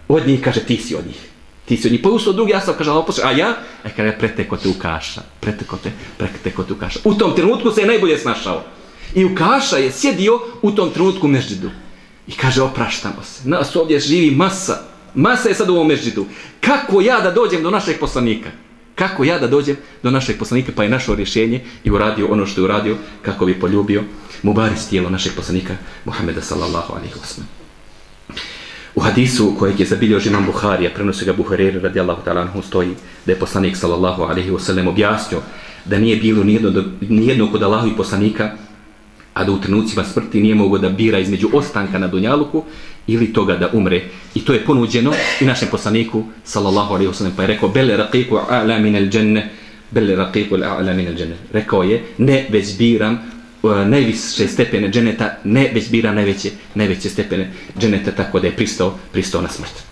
od njih? Kaže, ti si od njih. Ti si od njih. Pa usto drugi asav kaže, Allah poslaniće, a ja? E kada je preteko te Ukaša, preteko te, preteko te Ukaša. U tom trenutku se je najbolje snašao. I Ukaša je sjedio u tom trenutku u mežđidu. I kaže, opraštamo se. Nas ovdje živi masa. Masa je sad u ovom mežđidu. Kako ja da dođem do našeg poslanika? Kako ja da dođem do našeg poslanika? Pa je našo rješenje i uradio ono što je uradio kako bi poljubio Mubaris tijelo našeg poslanika Muhammeda sallallahu alaihi wasallam. U hadisu kojeg je zabilio imam Buharija, prenosi ga Buharir radijallahu ta'ala anhu stoji da je poslanik sallallahu alaihi wasallam objasnio da nije bilo nijedno, nijedno kod Allahu i poslanika a da u trenucima smrti nije mogo da bira između ostanka na Dunjaluku ili toga da umre. I to je ponuđeno i našem poslaniku, sallallahu alaihi wasallam, pa je rekao, bele raqiku a'la min al dženne, bele raqiku a'la min al dženne. Rekao je, ne već biram uh, najviše stepene dženeta, ne već biram najveće, najveće stepene dženeta, tako da je pristao, pristao na smrt.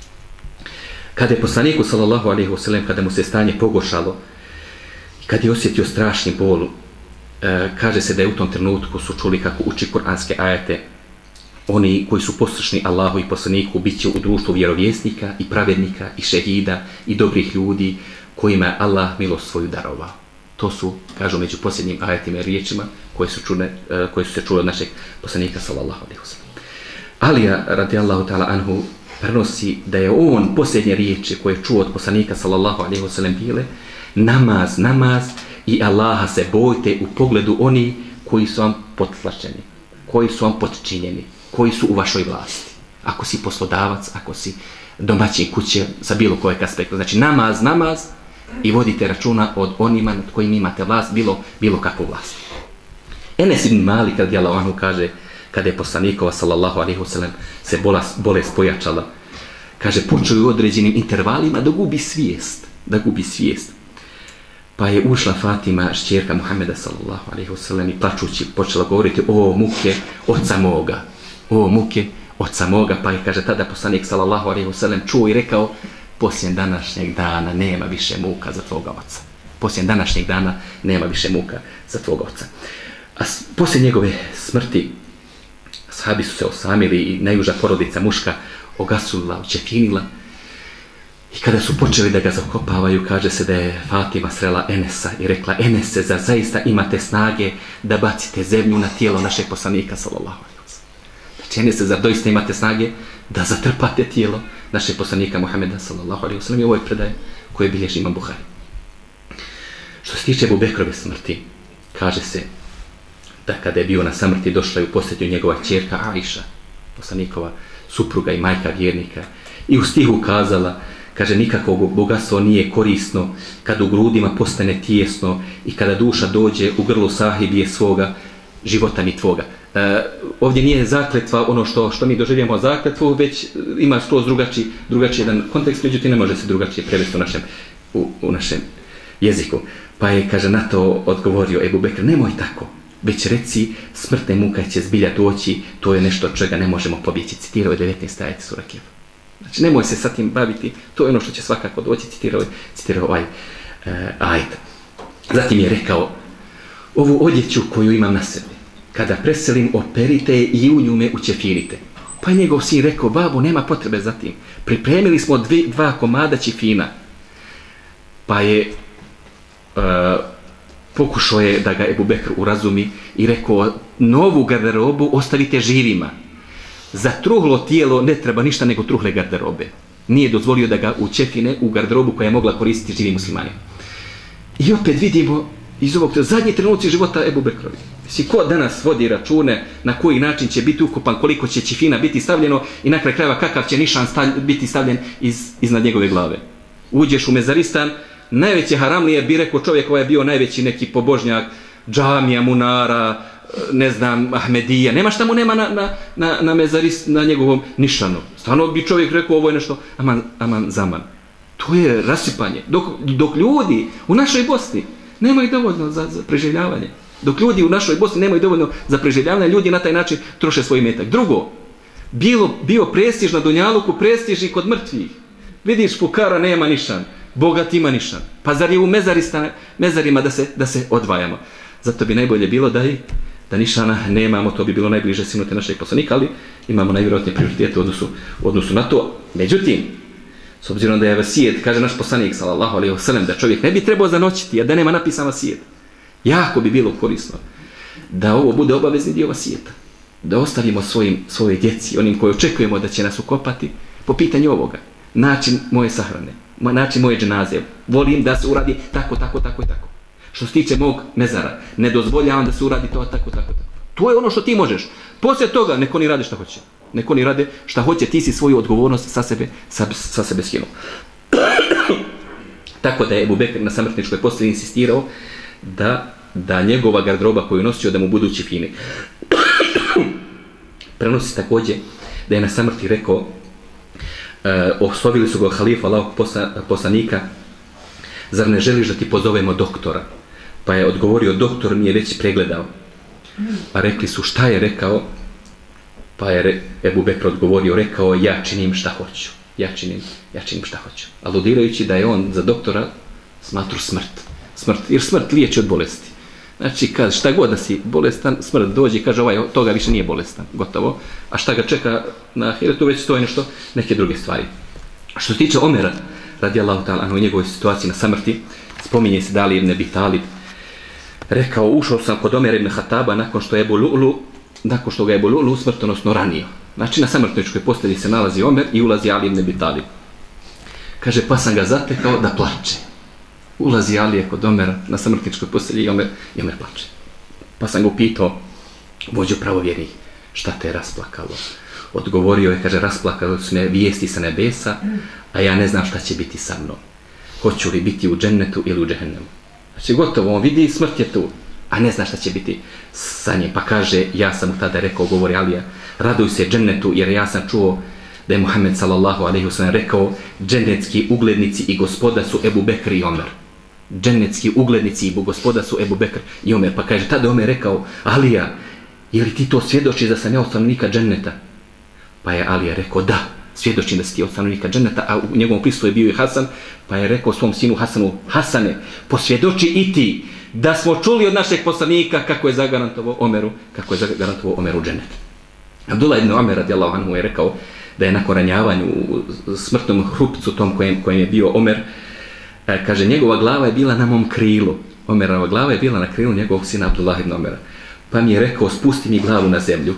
Kada je poslaniku, sallallahu alaihi wasallam, kada mu se stanje pogošalo, kad je osjetio strašni bol, e, kaže se da je u tom trenutku su čuli kako uči kuranske ajete oni koji su poslušni Allahu i poslaniku bit će u društvu vjerovjesnika i pravednika i šehida i dobrih ljudi kojima je Allah milost svoju darovao. To su, kažu među posljednjim ajetima i riječima koje su, čune, e, koje su se čule od našeg poslanika sallallahu alaihi wa sallam. Alija radijallahu ta'ala anhu prenosi da je on posljednje riječi koje je čuo od poslanika sallallahu alaihi wa sallam bile namaz, namaz, i Allaha se bojte u pogledu oni koji su vam potlačeni, koji su vam potčinjeni, koji su u vašoj vlasti. Ako si poslodavac, ako si domaćin kuće sa bilo kojeg aspekta. Znači namaz, namaz i vodite računa od onima nad kojim imate vlast, bilo, bilo kakvu vlast. Enes ibn Malik, kad je kaže, kada je poslanikova, sallallahu alaihi wasallam, se bolest, bolest pojačala, kaže, počuju određenim intervalima da gubi svijest, da gubi svijest. Pa je ušla Fatima, šćerka Muhammeda sallallahu alaihi wasallam i plačući počela govoriti o muke oca moga. O muke oca moga. Pa je kaže tada poslanik sallallahu alaihi wasallam čuo i rekao poslije današnjeg dana nema više muka za tvoga oca. Poslije današnjeg dana nema više muka za tvoga oca. A poslije njegove smrti sahabi su se osamili i najuža porodica muška ogasulila, učefinila I kada su počeli da ga zakopavaju, kaže se da je Fatima srela Enesa i rekla Enese, za zaista imate snage da bacite zemlju na tijelo našeg poslanika, sallallahu alaihi wa sallam. Znači, Enese, zar doista imate snage da zatrpate tijelo našeg poslanika Muhammeda, sallallahu alaihi wa sallam, i ovo je predaje koje bilježi imam Buhari. Što se tiče Bubekrove smrti, kaže se da kada je bio na samrti, došla je u posjetju njegova čerka Aisha, poslanikova supruga i majka vjernika, i u stihu kazala, Kaže, nikakvog bogatstvo nije korisno kad u grudima postane tijesno i kada duša dođe u grlu sahibije svoga, života ni tvoga. E, ovdje nije zakletva ono što što mi doživljamo zakletvu, već e, ima skroz drugačiji, drugačiji jedan kontekst, međutim ne može se drugačije prevesti u našem, u, u našem jeziku. Pa je, kaže, na to odgovorio Ebu Bekr, nemoj tako, već reci, smrtne muka će zbilja doći, to je nešto čega ne možemo pobjeći. Citirao je 19. ajet sura Znači, nemoj se sa tim baviti, to je ono što će svakako doći, citirao citirao ovaj e, ajd. Zatim je rekao, ovu odjeću koju imam na sebi, kada preselim, operite i u nju me učefirite. Pa je njegov sin rekao, babo, nema potrebe za tim. Pripremili smo dvi, dva komada ćefina. Pa je uh, pokušao je da ga Ebu Bekr urazumi i rekao, novu garderobu ostavite živima. Za truhlo tijelo ne treba ništa nego truhle garderobe. Nije dozvolio da ga učefine u garderobu koja je mogla koristiti živi muslimani. I opet vidimo iz ovog zadnji trenuci života Ebu Bekrovi. Si ko danas vodi račune na koji način će biti ukupan, koliko će čifina biti stavljeno i na kraj krajeva kakav će nišan stavlj, biti stavljen iz, iznad njegove glave. Uđeš u mezaristan, najveće haramlije bi rekao čovjek ovaj je bio najveći neki pobožnjak, džamija, munara, ne znam, Ahmedija, nema šta mu nema na, na, na, na mezarist, na njegovom nišanu. Stvarno bi čovjek rekao ovo je nešto, aman, aman, zaman. To je rasipanje. Dok, dok ljudi u našoj Bosni nemaju dovoljno za, za preživljavanje. Dok ljudi u našoj Bosni nemaju dovoljno za preživljavanje, ljudi na taj način troše svoj metak. Drugo, bilo, bio prestiž na Dunjaluku, prestiž i kod mrtvih. Vidiš, fukara nema nišan, bogat ima nišan. Pa zar je u mezarista, mezarima da se, da se odvajamo? Zato bi najbolje bilo da i da nišana nemamo, to bi bilo najbliže sinuti našeg poslanika, ali imamo najvjerojatnije prioritete u odnosu, u odnosu na to. Međutim, s obzirom da je vasijet, kaže naš poslanik, sallallahu alaihi wa sallam, da čovjek ne bi trebao zanoćiti, a da nema napisan vasijet. Jako bi bilo korisno da ovo bude obavezni dio vasijeta. Da ostavimo svojim, svoje djeci, onim koji očekujemo da će nas ukopati, po pitanju ovoga. Način moje sahrane, način moje dženaze. Volim da se uradi tako, tako, tako i tako. Što se tiče mog mezara, ne dozvoljavam da se uradi to tako, tako, tako. To je ono što ti možeš. Poslije toga, neko ni radi šta hoće. Neko ni rade šta hoće, ti si svoju odgovornost sa sebe, sa, sa sebe skinuo. tako da je Ebu Bekr na samrtničkoj posljednji insistirao da, da njegova garderoba koju nosio da mu budući fini. Prenosi također da je na samrti rekao e, oslovili su ga halifa Allahog poslanika zar ne želiš da ti pozovemo doktora? Pa je odgovorio, doktor mi je već pregledao. Pa rekli su, šta je rekao? Pa je Ebu Bekr odgovorio, rekao, ja činim šta hoću. Ja činim, ja činim šta hoću. Aludirajući da je on za doktora smatru smrt. Smrt, jer smrt liječi od bolesti. Znači, kad šta god da si bolestan, smrt dođe i kaže, ovaj, toga više nije bolestan, gotovo. A šta ga čeka na hiretu, već stoji nešto, neke druge stvari. Što se tiče Omera, radi Allah ta'ala, u njegovoj situaciji na samrti, spominje se Dali ibn Abi Talib, rekao, ušao sam kod Omer ibn Hataba nakon što je Ebu Lu'lu, nakon što ga je Ebu Lu'lu smrtonosno ranio. Znači, na samrtničkoj postelji se nalazi Omer i ulazi Ali ibn Abitali. Kaže, pa sam ga zatekao da plače. Ulazi Alije kod Omera na samrtničkoj postelji i Omer, i Omer plače. Pa sam ga upitao, vođu pravovjernih, šta te je rasplakalo? Odgovorio je, kaže, rasplakalo su me vijesti sa nebesa, a ja ne znam šta će biti sa mnom. Hoću li biti u džennetu ili u džehennemu. Znači, gotovo, on vidi smrt je tu, a ne zna šta će biti sa njim. Pa kaže, ja sam mu tada rekao, govori Alija, raduj se džennetu, jer ja sam čuo da je Muhammed sallallahu alaihi wasallam rekao, džennetski uglednici i gospoda su Ebu Bekr i Omer. Džennetski uglednici i gospoda su Ebu Bekr i Omer. Pa kaže, tada Omer rekao, Alija, je li ti to svjedoči da sam ja ostanovnika dženneta? Pa je Alija rekao, da, svjedočim da si ti od stanovnika dženeta, a u njegovom prislu je bio i Hasan, pa je rekao svom sinu Hasanu, Hasane, posvjedoči i ti da smo čuli od našeg poslanika kako je zagarantovao Omeru, kako je zagarantovao Omeru dženet. Abdullah ibn Omer radijallahu anhu je rekao da je nakon koranjavanju u smrtnom hrupcu tom kojem, kojem je bio Omer, e, kaže, njegova glava je bila na mom krilu. Omerova glava je bila na krilu njegovog sina Abdullah ibn Omera. Pa mi je rekao, spusti mi glavu na zemlju.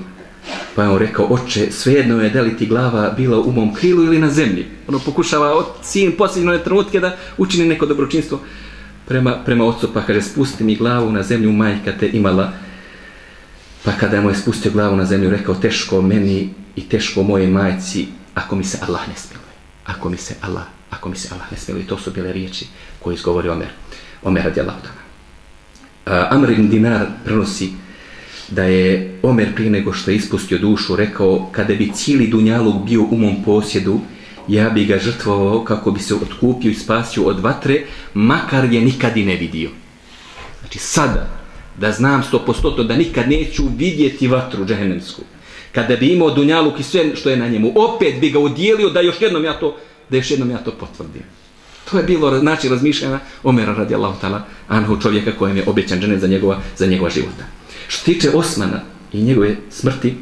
Pa je on rekao, oče, svejedno je da li ti glava bila u mom krilu ili na zemlji. Ono pokušava od sin posljedno trenutke da učini neko dobročinstvo prema, prema ocu, pa kaže, spusti mi glavu na zemlju, majka te imala. Pa kada mu je spustio glavu na zemlju, rekao, teško meni i teško moje majci, ako mi se Allah ne smiluje. Ako mi se Allah, ako mi se Allah ne smiluje. To su bile riječi koje izgovori Omer. Omer radi Allah. Uh, Amr ibn Dinar prenosi da je Omer prije nego što je ispustio dušu rekao kada bi cijeli dunjalog bio u mom posjedu ja bi ga žrtvovao kako bi se otkupio i spasio od vatre makar je nikad i ne vidio. Znači sada da znam sto postoto da nikad neću vidjeti vatru džehennemsku. Kada bi imao dunjaluk i sve što je na njemu opet bi ga udjelio da još jednom ja to da još jednom ja to potvrdim. To je bilo znači razmišljena Omera radijallahu ta'ala anhu čovjeka kojem je obećan dženet za njegova, za njegova života. Što tiče Osmana i njegove smrti,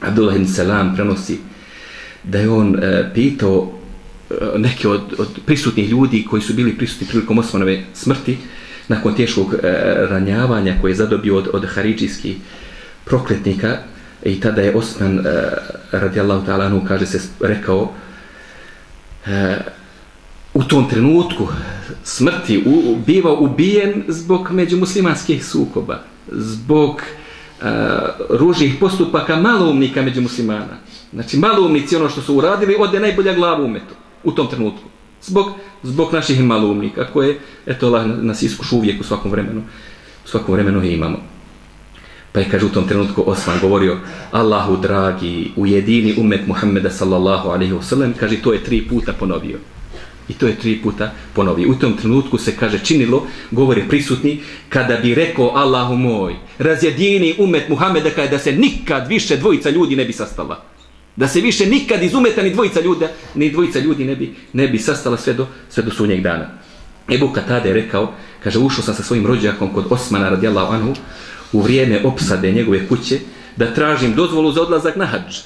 Abdullah ibn Salam prenosi da je on e, pitao e, neke od, od prisutnih ljudi koji su bili prisutni prilikom Osmanove smrti nakon teškog e, ranjavanja koje je zadobio od, od Haridžijskih prokletnika i tada je Osman e, radijallahu ta'ala kaže se rekao e, u tom trenutku smrti u, biva ubijen zbog međumuslimanskih sukoba, zbog e, ružnih postupaka maloumnika među muslimana. Znači, maloumnici ono što su uradili, ode najbolja glava umetu u tom trenutku. Zbog, zbog naših maloumnika koje, eto, Allah nas iskušu uvijek u svakom vremenu. U svakom vremenu je imamo. Pa je, kaže, u tom trenutku Osman govorio Allahu dragi, ujedini umet Muhammeda sallallahu alaihi wa sallam, kaže, to je tri puta ponovio. I to je tri puta ponovi. U tom trenutku se kaže činilo, govore prisutni, kada bi rekao Allahu moj, razjedini umet Muhameda kada da se nikad više dvojica ljudi ne bi sastala. Da se više nikad iz umeta ni dvojica ljudi, ni dvojica ljudi ne bi, ne bi sastala sve do, sve do sunnjeg dana. Ebu Katade je rekao, kaže, ušao sam sa svojim rođakom kod Osmana radijallahu anhu u vrijeme opsade njegove kuće da tražim dozvolu za odlazak na hađ.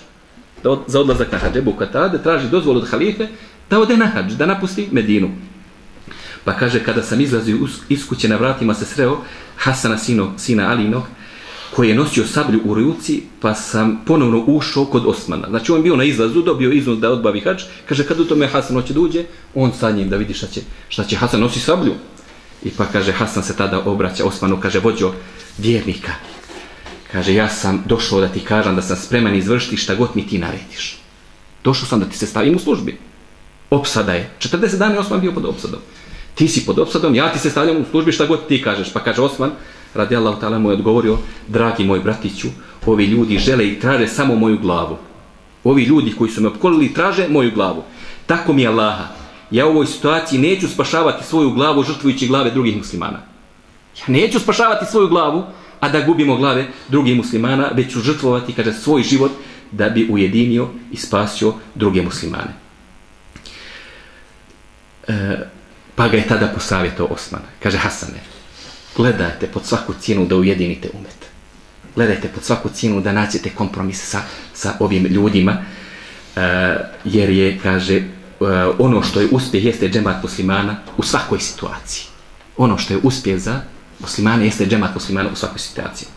Da od, za odlazak na hađ. Ebu Katade traži dozvolu od halife da ode na hađ, da napusti Medinu. Pa kaže, kada sam izlazio iz kuće na vratima se sreo Hasana sino, sina Alinog, koji je nosio sablju u ruci, pa sam ponovno ušao kod Osmana. Znači, on bio na izlazu, dobio iznos da odbavi hač, kaže, kad u tome Hasan hoće da uđe, on sa njim da vidi šta će, šta će Hasan nosi sablju. I pa kaže, Hasan se tada obraća Osmanu, kaže, vođo vjernika. Kaže, ja sam došao da ti kažem da sam spreman izvršiti šta god mi ti narediš. Došao sam da ti se stavim u službi opsada je. 40 dana je Osman bio pod opsadom. Ti si pod opsadom, ja ti se stavljam u službi šta god ti kažeš. Pa kaže Osman, radi Allah ta'ala mu je odgovorio, dragi moj bratiću, ovi ljudi žele i traže samo moju glavu. Ovi ljudi koji su me opkolili traže moju glavu. Tako mi je Allaha. Ja u ovoj situaciji neću spašavati svoju glavu žrtvujući glave drugih muslimana. Ja neću spašavati svoju glavu, a da gubimo glave drugih muslimana, već ću žrtvovati, kaže, svoj život da bi ujedinio i spasio druge muslimane. E, pa ga je tada posavjetao Osman. Kaže Hasane, gledajte pod svaku cijenu da ujedinite umet. Gledajte pod svaku cijenu da naćete kompromis sa, sa ovim ljudima, e, jer je, kaže, e, ono što je uspjeh jeste džemat muslimana u svakoj situaciji. Ono što je uspjeh za muslimane jeste džemat muslimana u svakoj situaciji.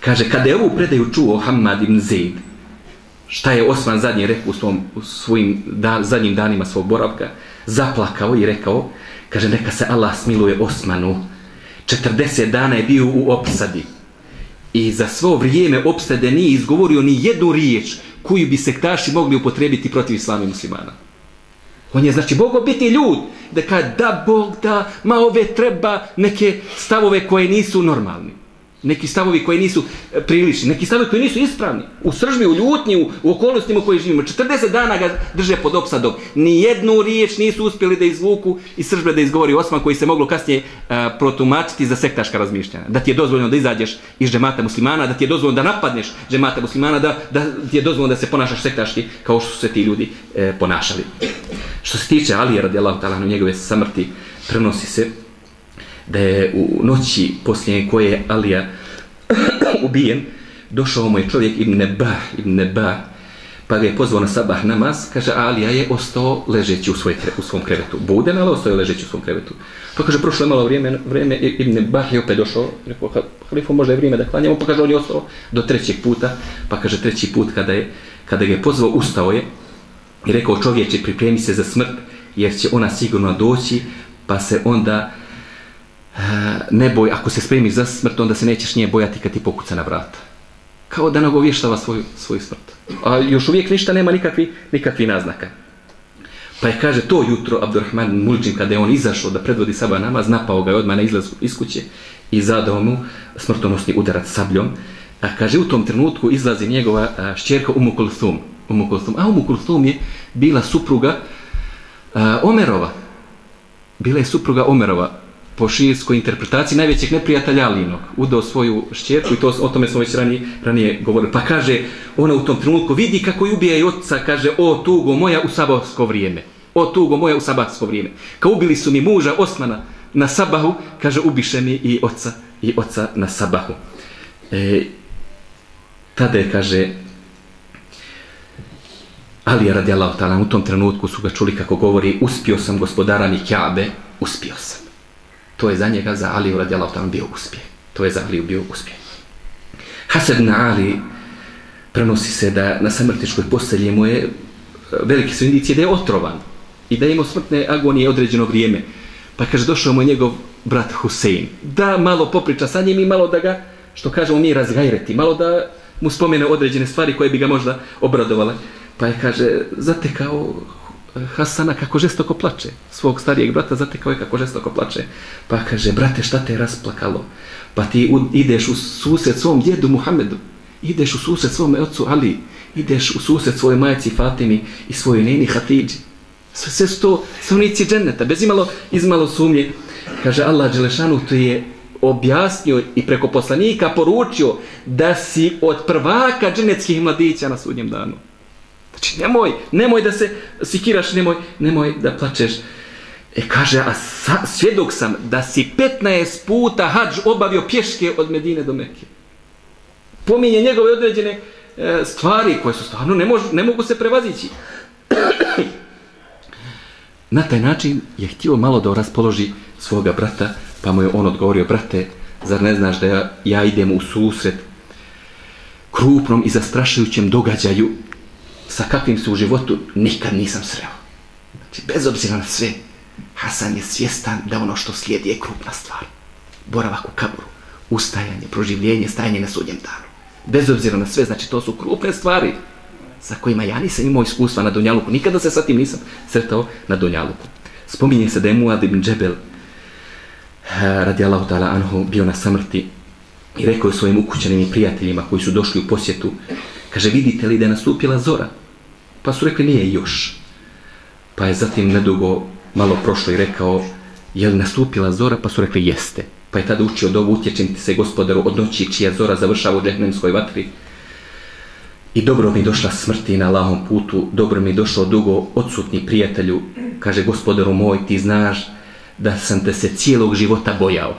Kaže, kada je ovu predaju čuo Hamad ibn Zaid, šta je Osman zadnji rekao u, svom, u svojim da, zadnjim danima svog boravka, zaplakao i rekao, kaže, neka se Allah smiluje Osmanu, 40 dana je bio u opsadi. I za svo vrijeme opsade nije izgovorio ni jednu riječ koju bi sektaši mogli upotrebiti protiv islami muslimana. On je, znači, Bogo biti ljud, da kada da Bog da, ma ove treba neke stavove koje nisu normalni neki stavovi koji nisu e, prilični, neki stavovi koji nisu ispravni, u sržbi, u ljutnji, u, u okolnostima u kojoj živimo. 40 dana ga drže pod opsadom. Ni jednu riječ nisu uspjeli da izvuku i sržbe da izgovori Osman koji se moglo kasnije uh, protumačiti za sektaška razmišljanja. Da ti je dozvoljeno da izađeš iz džemata muslimana, da ti je dozvoljeno da napadneš džemata muslimana, da, da ti je dozvoljeno da se ponašaš sektaški kao što su se ti ljudi e, ponašali. Što se tiče Alija radijallahu ta'ala njegove samrti, prenosi se da je u noći poslije koje je Alija ubijen, došao mu je čovjek Ibn Nebah, Ibn Nebah, pa ga je pozvao na sabah namaz, kaže, Alija je ostao ležeći u, svoj, u svom krevetu. Buden, ali ostao je ležeći u svom krevetu. Pa kaže, prošlo je malo vrijeme, vrijeme Ibn Nebah je opet došao, rekao, halifu, možda je vrijeme da klanjamo, pa kaže, on je ostao do trećeg puta, pa kaže, treći put kada je, kada ga je pozvao, ustao je i rekao, čovječe, pripremi se za smrt, jer će ona sigurno doći, pa se onda ne boj, ako se spremi za smrt, onda se nećeš nje bojati kad ti pokuca na vrata. Kao da nagovještava svoju, svoju smrt. A još uvijek ništa nema nikakvi, nikakvi naznaka. Pa je, kaže, to jutro Abdurrahman Mulđin, kada je on izašao da predvodi saba namaz, napao ga je odmah na izlazu iz kuće i zadao mu smrtonosni udarac sabljom. A kaže, u tom trenutku izlazi njegova a, šćerka Umu Kulthum. Umu Kulthum. A Umu Kulthum je bila supruga a, Omerova. Bila je supruga Omerova po širijskoj interpretaciji najvećeg neprijatelja Alinog. Udao svoju šćerku i to, o tome smo već ranije, ranije govorili. Pa kaže, ona u tom trenutku vidi kako je ubija i oca, kaže, o tugo moja u sabahsko vrijeme. O tugo moja u sabahsko vrijeme. Kao ubili su mi muža Osmana na sabahu, kaže, ubiše mi i oca, i oca na sabahu. E, tada je, kaže, Ali radi Allah, u tom trenutku su ga čuli kako govori, uspio sam gospodara mi Kjabe, uspio sam. To je za njega, za Aliju radijalahu ta'ala bio uspjeh. To je za Aliju bio uspjeh. Hased na Ali prenosi se da na samrtičkoj postelji mu je e, velike su indicije da je otrovan i da je imao smrtne agonije određeno vrijeme. Pa kaže, došao mu njegov brat Husein. Da malo popriča sa njim i malo da ga, što kažemo mi, razgajreti. Malo da mu spomene određene stvari koje bi ga možda obradovale. Pa je, kaže, zatekao Hasana kako žestoko plače. Svog starijeg brata zatekao je kako žestoko plače. Pa kaže, brate, šta te je rasplakalo? Pa ti ideš u sused svom djedu Muhammedu. Ideš u sused svom ocu Ali. Ideš u sused svoje majci Fatimi i svojoj neni Hatidži. Sve, sve su to sunici dženeta, bez imalo, izmalo sumnje. Kaže, Allah Đelešanu to je objasnio i preko poslanika poručio da si od prvaka dženetskih mladića na sudnjem danu. Znači, nemoj, nemoj da se sikiraš, nemoj, nemoj da plačeš. E, kaže, a sa, svjedok sam da si 15 puta hađ obavio pješke od Medine do Mekke. Pominje njegove određene e, stvari koje su stvarno ne, mož, ne mogu se prevazići. Na taj način je htio malo da raspoloži svoga brata, pa mu je on odgovorio, brate, zar ne znaš da ja, ja idem u susret krupnom i zastrašujućem događaju sa kakvim se u životu nikad nisam sreo. Znači, bez obzira na sve, Hasan je svjestan da ono što slijedi je krupna stvar. Boravak u kaburu, ustajanje, proživljenje, stajanje na sudnjem danu. Bez obzira na sve, znači to su krupne stvari sa kojima ja nisam imao iskustva na Dunjaluku. Nikada se sa tim nisam sretao na Dunjaluku. Spominje se da je Muad ibn Džebel eh, radi Allahu ta'ala anhu bio na samrti i rekao je svojim ukućanim i prijateljima koji su došli u posjetu Kaže, vidite li da je nastupila zora? Pa su rekli, nije još. Pa je zatim nedugo malo prošlo i rekao, je li nastupila zora? Pa su rekli, jeste. Pa je tada učio dovu, utječem ti se gospodaru od noći čija zora završava u džehnemskoj vatri. I dobro mi došla smrti na lahom putu, dobro mi došlo dugo odsutni prijatelju. Kaže, gospodaru moj, ti znaš da sam te se cijelog života bojao.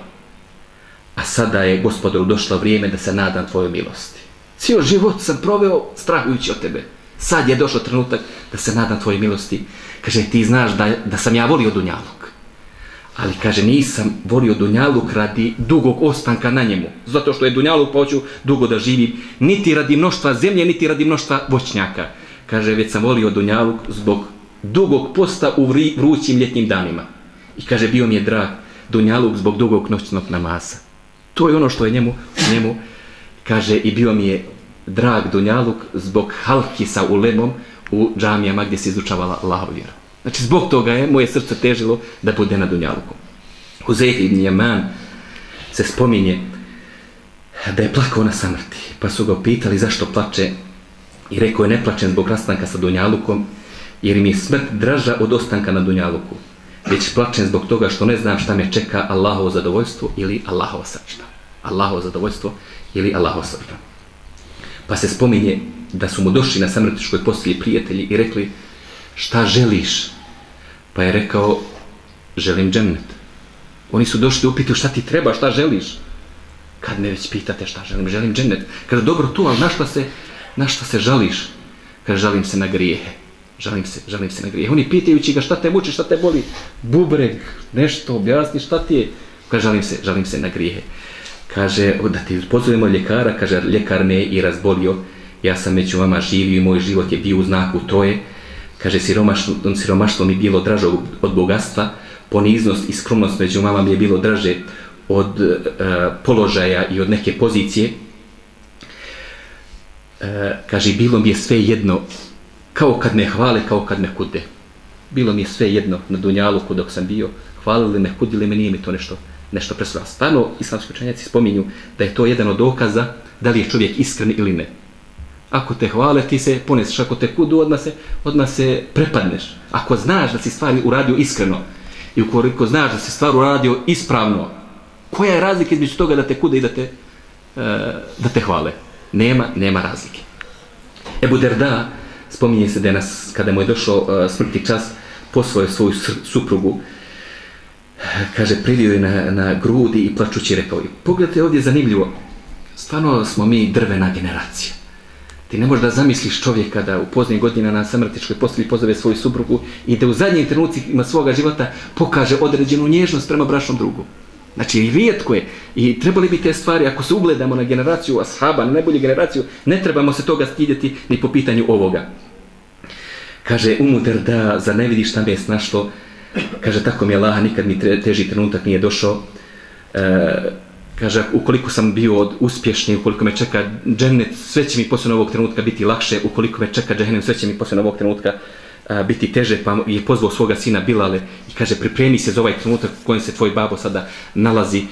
A sada je gospodaru došlo vrijeme da se nadam tvojoj milosti. Cijel život sam proveo strahujući od tebe. Sad je došao trenutak da se nadam tvoje milosti. Kaže, ti znaš da, da sam ja volio Dunjaluk. Ali, kaže, nisam volio Dunjaluk radi dugog ostanka na njemu. Zato što je Dunjaluk poću dugo da živi. Niti radi mnoštva zemlje, niti radi mnoštva voćnjaka. Kaže, već sam volio Dunjaluk zbog dugog posta u vrućim ljetnim danima. I kaže, bio mi je drag Dunjaluk zbog dugog noćnog namasa. To je ono što je njemu, njemu kaže i bio mi je drag Dunjaluk zbog halki sa ulemom u džamijama gdje se izučavala Allahov vjera. Znači zbog toga je moje srce težilo da bude na Dunjaluku. Huzeyf ibn Jaman se spominje da je plakao na samrti. Pa su ga pitali zašto plače i rekao je ne plačem zbog rastanka sa Dunjalukom jer mi je smrt draža od ostanka na Dunjaluku. Već plačem zbog toga što ne znam šta me čeka Allahovo zadovoljstvo ili Allahovo srčna. Allahovo zadovoljstvo ili Allah srđa. Pa se spominje da su mu došli na samrtičkoj postelji prijatelji i rekli šta želiš? Pa je rekao želim džennet. Oni su došli upitu šta ti treba, šta želiš? Kad me već pitate šta želim, želim džennet. Kaže dobro tu, ali na šta se, na šta se žališ? Kaže žalim se na grijehe. Žalim se, žalim se na grijehe. Oni pitajući ga šta te muči, šta te boli? Bubreg, nešto, objasni šta ti je? Kaže žalim se, žalim se na grijehe kaže, da ti pozovemo ljekara, kaže, ljekar me i razbolio, ja sam među vama živio i moj život je bio u znaku troje, kaže, siromaštvo, siromaštvo mi bilo draže od bogatstva, poniznost i skromnost među vama mi je bilo draže od uh, položaja i od neke pozicije, E, kaže, bilo mi je sve jedno, kao kad me hvale, kao kad me kude. Bilo mi je sve jedno na Dunjaluku dok sam bio, hvalili me, kudili me, nije mi to nešto, nešto presudan. Stvarno, islamski učenjaci spominju da je to jedan od dokaza da li je čovjek iskren ili ne. Ako te hvale, ti se ponesiš. Ako te kudu, odmah se, odmah se prepadneš. Ako znaš da si stvari uradio iskreno i ukoliko znaš da si stvar uradio ispravno, koja je razlika između toga da te kude i da te, uh, da te hvale? Nema, nema razlike. Ebu Derda, spominje se da nas, kada mu je došao e, uh, smrti čas, posvoje svoju suprugu, kaže, prilio je na, na grudi i plačući rekao, pogledajte ovdje zanimljivo, stvarno smo mi drvena generacija. Ti ne možeš da zamisliš čovjeka da u poznijih godina na samrtičkoj postelji pozove svoju suprugu i da u zadnjim trenucima svoga života pokaže određenu nježnost prema brašnom drugu. Znači, i rijetko je. I trebali bi te stvari, ako se ugledamo na generaciju ashaba, na najbolju generaciju, ne trebamo se toga stidjeti ni po pitanju ovoga. Kaže, umuter da, za ne vidiš šta me je snašlo, kaže, tako mi je Allah, nikad mi teži trenutak nije došao. E, kaže, ukoliko sam bio od uspješni, ukoliko me čeka džennet, sve će mi poslije ovog trenutka biti lakše, ukoliko me čeka džennet, sve će mi poslije ovog trenutka a, biti teže, pa je pozvao svoga sina Bilale i kaže, pripremi se za ovaj trenutak u kojem se tvoj babo sada nalazi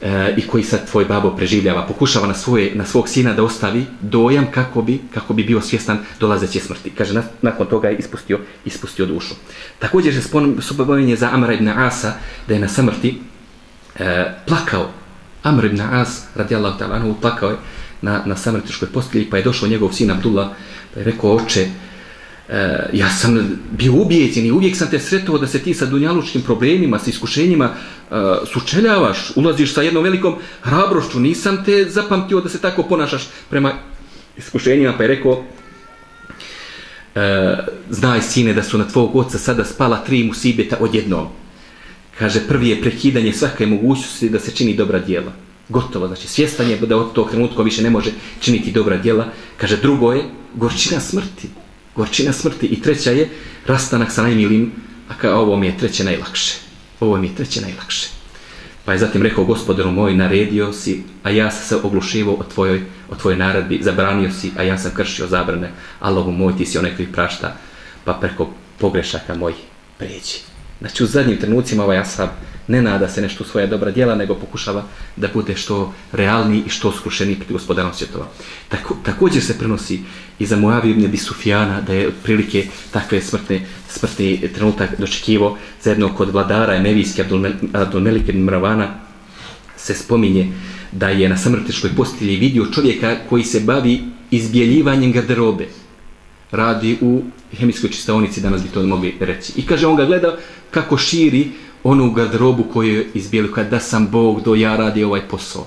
e, i koji sad tvoj babo preživljava. Pokušava na, svoje, na svog sina da ostavi dojam kako bi, kako bi bio svjestan dolazeće smrti. Kaže, na, nakon toga je ispustio, ispustio dušu. Također se spomenje za Amra ibn Asa da je na smrti e, eh, plakao Amr ibn As, radijallahu ta'ala, plakao je na, na samrtičkoj postelji, pa je došao njegov sin Abdullah, pa je rekao, oče, e, ja sam bio ubijećen i uvijek sam te sretao da se ti sa dunjalučkim problemima, sa iskušenjima e, sučeljavaš, ulaziš sa jednom velikom hrabrošću, nisam te zapamtio da se tako ponašaš prema iskušenjima, pa je rekao, e, znaj sine da su na tvog oca sada spala tri musibeta odjednom. Kaže, prvi je prekidanje svake mogućnosti da se čini dobra djela. Gotovo, znači svjestan je da od tog trenutka više ne može činiti dobra djela. Kaže, drugo je gorčina smrti. Gorčina smrti. I treća je rastanak sa najmilim, a kao ovo mi je treće najlakše. Ovo mi je treće najlakše. Pa je zatim rekao, gospodaru moj, naredio si, a ja sam se oglušivo o tvojoj, o tvojoj naredbi, zabranio si, a ja sam kršio zabrane. Allahu moj, ti si onaj koji prašta, pa preko pogrešaka moj pređi. Znači u zadnjim trenucima ovaj ashab ne nada se nešto svoje dobra djela, nego pokušava da bude što realni i što skrušeni pred gospodarom svjetova. Tako, također se prenosi i za Muaviju ibn Sufjana da je prilike takve smrtne, smrtni trenutak dočekivo za jednog kod vladara Emevijski Abdulmelik ibn Mravana se spominje da je na samrtiškoj postelji vidio čovjeka koji se bavi izbjeljivanjem garderobe radi u hemijskoj čistaonici, danas bi to mogli reći. I kaže, on ga gleda kako širi onu garderobu koju je izbijeli, kada da sam Bog do ja radi ovaj posao.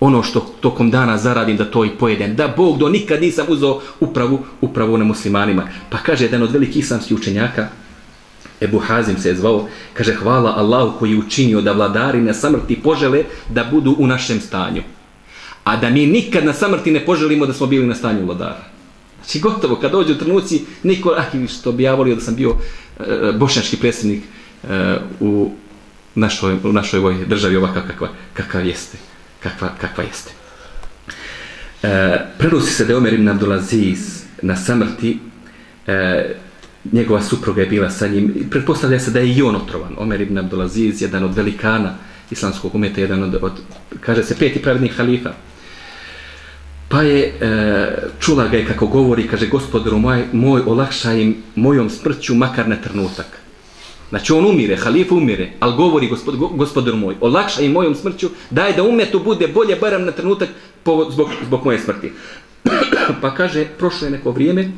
Ono što tokom dana zaradim da to i pojedem. Da Bog do nikad nisam uzao upravu, upravu na muslimanima. Pa kaže jedan od velikih islamskih učenjaka, Ebu Hazim se je zvao, kaže hvala Allahu koji je učinio da vladari na samrti požele da budu u našem stanju. A da mi nikad na samrti ne poželimo da smo bili na stanju vladara. Znači gotovo, kad dođu trenuci, niko, ah, što bi ja volio da sam bio e, bošnjački predsjednik Eh, u, našoj, u našoj ovoj državi ovakav kakva, kakav jeste. Kakva, kakva jeste. E, prenosi se da je Omer ibn Abdulaziz na samrti, e, njegova supruga je bila sa njim, pretpostavlja se da je i on otrovan. Omer ibn Abdulaziz, jedan od velikana islamskog umeta, jedan od, od kaže se, peti pravednih halifa, Pa je e, čula ga je kako govori, kaže gospodaru moj, moj olakšaj im mojom smrću makar na trenutak. Znači on umire, halif umire, ali govori gospod, gospodaru moj, olakšaj im mojom smrću, daj da umetu bude bolje barem na trenutak po, zbog, zbog moje smrti. pa kaže, prošlo je neko vrijeme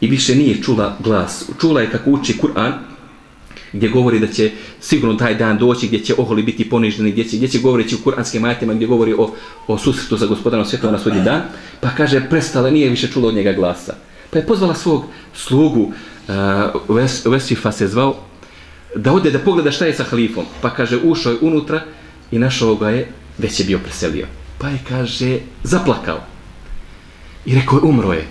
i više nije čula glas. Čula je kako uči Kur'an, gdje govori da će sigurno taj dan doći gdje će oholi biti poniženi, gdje će, gdje će govoreći u kuranskim ajetima gdje govori o, o susretu sa gospodarom svjetova na sudnji dan, pa kaže prestala, nije više čula od njega glasa. Pa je pozvala svog slugu, uh, Ves, Vesifa se zvao, da ode da pogleda šta je sa halifom. Pa kaže, ušao je unutra i našao ga je, već je bio preselio. Pa je, kaže, zaplakao. I rekao je, umro je.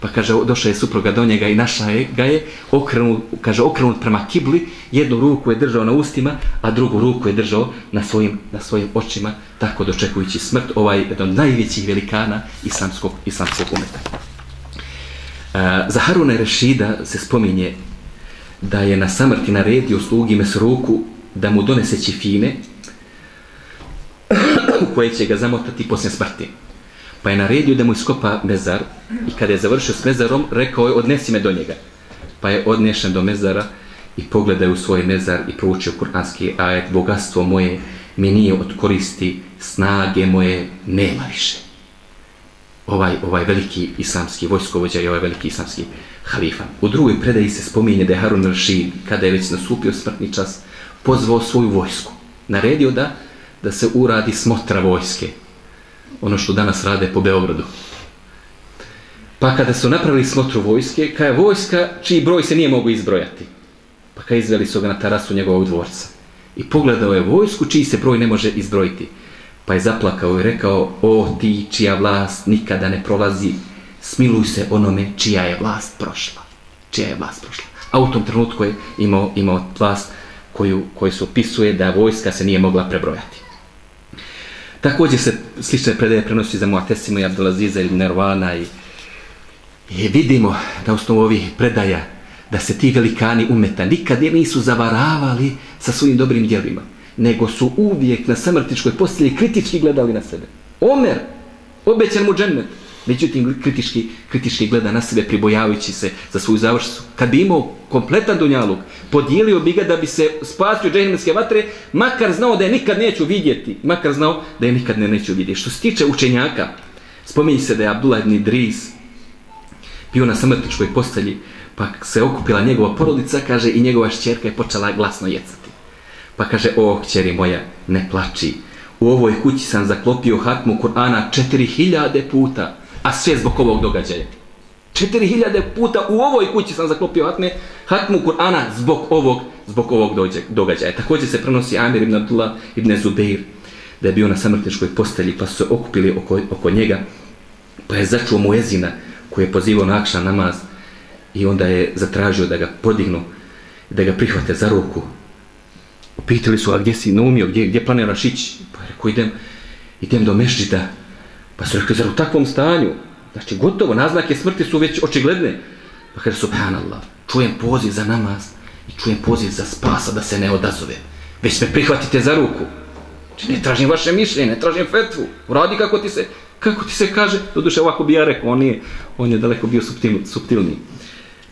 Pa kaže, došla je supruga do njega i naša je, ga je okrenut, kaže, okrenut prema kibli, jednu ruku je držao na ustima, a drugu ruku je držao na svojim, na svojim očima, tako dočekujući smrt, ovaj jedan od najvećih velikana islamskog, islamskog umeta. Uh, za Haruna Rešida se spominje da je na samrti naredio slugi mes ruku da mu donese ćifine, koje će ga zamotati poslije smrti. Pa je naredio da mu iskopa mezar i kada je završio s mezarom, rekao je odnesi me do njega. Pa je odnešen do mezara i pogledaju svoj mezar i proučio kuranski ajet, bogatstvo moje mi nije od koristi, snage moje nema više. Ovaj, ovaj veliki islamski vojskovođa i ovaj veliki islamski halifa. U drugoj predaji se spominje da je Harun Rashid, kada je već nasupio smrtni čas, pozvao svoju vojsku. Naredio da da se uradi smotra vojske. Ono što danas rade po Beogradu. Pa kada su napravili smotru vojske, kada je vojska čiji broj se nije mogu izbrojati. Pa kada izveli su ga na tarasu njegovog dvorca. I pogledao je vojsku čiji se broj ne može izbrojiti. Pa je zaplakao i rekao, o ti čija vlast nikada ne prolazi, smiluj se onome čija je vlast prošla. Čija je vlast prošla. A u tom trenutku je imao, imao vlast koju, koju se opisuje da vojska se nije mogla prebrojati. Također se slične predaje prenosi za Muatesimu i Abdelaziza ili Nervana i, i vidimo na osnovu ovih predaja da se ti velikani umeta nikad nisu zavaravali sa svojim dobrim djelima, nego su uvijek na samrtičkoj postelji kritički gledali na sebe. Omer, obećan mu džennet, međutim kritički, kritički gleda na sebe pribojavajući se za svoju završnicu. Kad bi imao kompletan dunjaluk, podijelio bi ga da bi se spasio džahilske vatre, makar znao da je nikad neću vidjeti, makar znao da je nikad ne neću vidjeti. Što se tiče učenjaka, spominji se da je Abdullah ibn Idris bio na samrtičkoj postelji, pa se okupila njegova porodica, kaže, i njegova šćerka je počela glasno jecati. Pa kaže, o, kćeri moja, ne plači, u ovoj kući sam zaklopio hatmu Kur'ana 4000 puta, a sve zbog ovog događaja. 4000 puta u ovoj kući sam zaklopio hatme, hatmu Kur'ana zbog ovog, zbog ovog događaja. Također se prenosi Amir ibn Abdullah ibn Zubeir, da je bio na samrtničkoj postelji, pa su se okupili oko, oko njega, pa je začuo mu jezina koji je pozivao na akšan namaz i onda je zatražio da ga podignu, da ga prihvate za ruku. Pitali su, a gdje si naumio, gdje, gdje planiraš ići? Pa je rekao, idem, idem do Mešđida, Pa su rekli, zar u takvom stanju? Znači, gotovo, naznake smrti su već očigledne. Pa kaže, subhanallah, čujem poziv za namaz i čujem poziv za spasa da se ne odazove. Već me prihvatite za ruku. Znači, ne tražim vaše mišljenje, ne tražim fetvu. Uradi kako ti se, kako ti se kaže. Doduše, ovako bi ja rekao, on je, on je daleko bio subtil, subtilniji.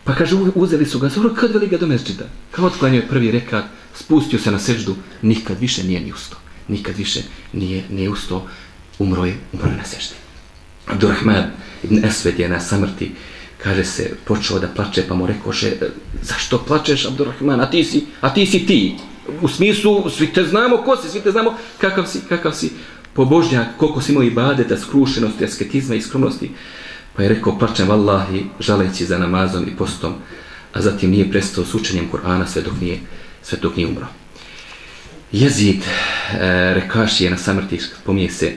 Pa kaže, uzeli su ga, zoro, kad veli ga do mesčita. Kao otklanio je prvi rekat, spustio se na seždu, nikad više nije ni ustao. Nikad više nije, nije ustao umro je, umro je na seždi. Abdurrahman ibn Esved je na samrti, kaže se, počeo da plače, pa mu rekao še, e, zašto plačeš, Abdurrahman, a ti si, a ti si ti. U smislu, svi te znamo ko si, svi te znamo kakav si, kakav si pobožnjak, koliko si imao i badeta, skrušenosti, asketizma i skromnosti. Pa je rekao, plačem vallahi, žaleći za namazom i postom, a zatim nije prestao s učenjem Kur'ana sve dok nije, sve dok nije umro. Jezid, e, rekaš je na samrti, pomije se,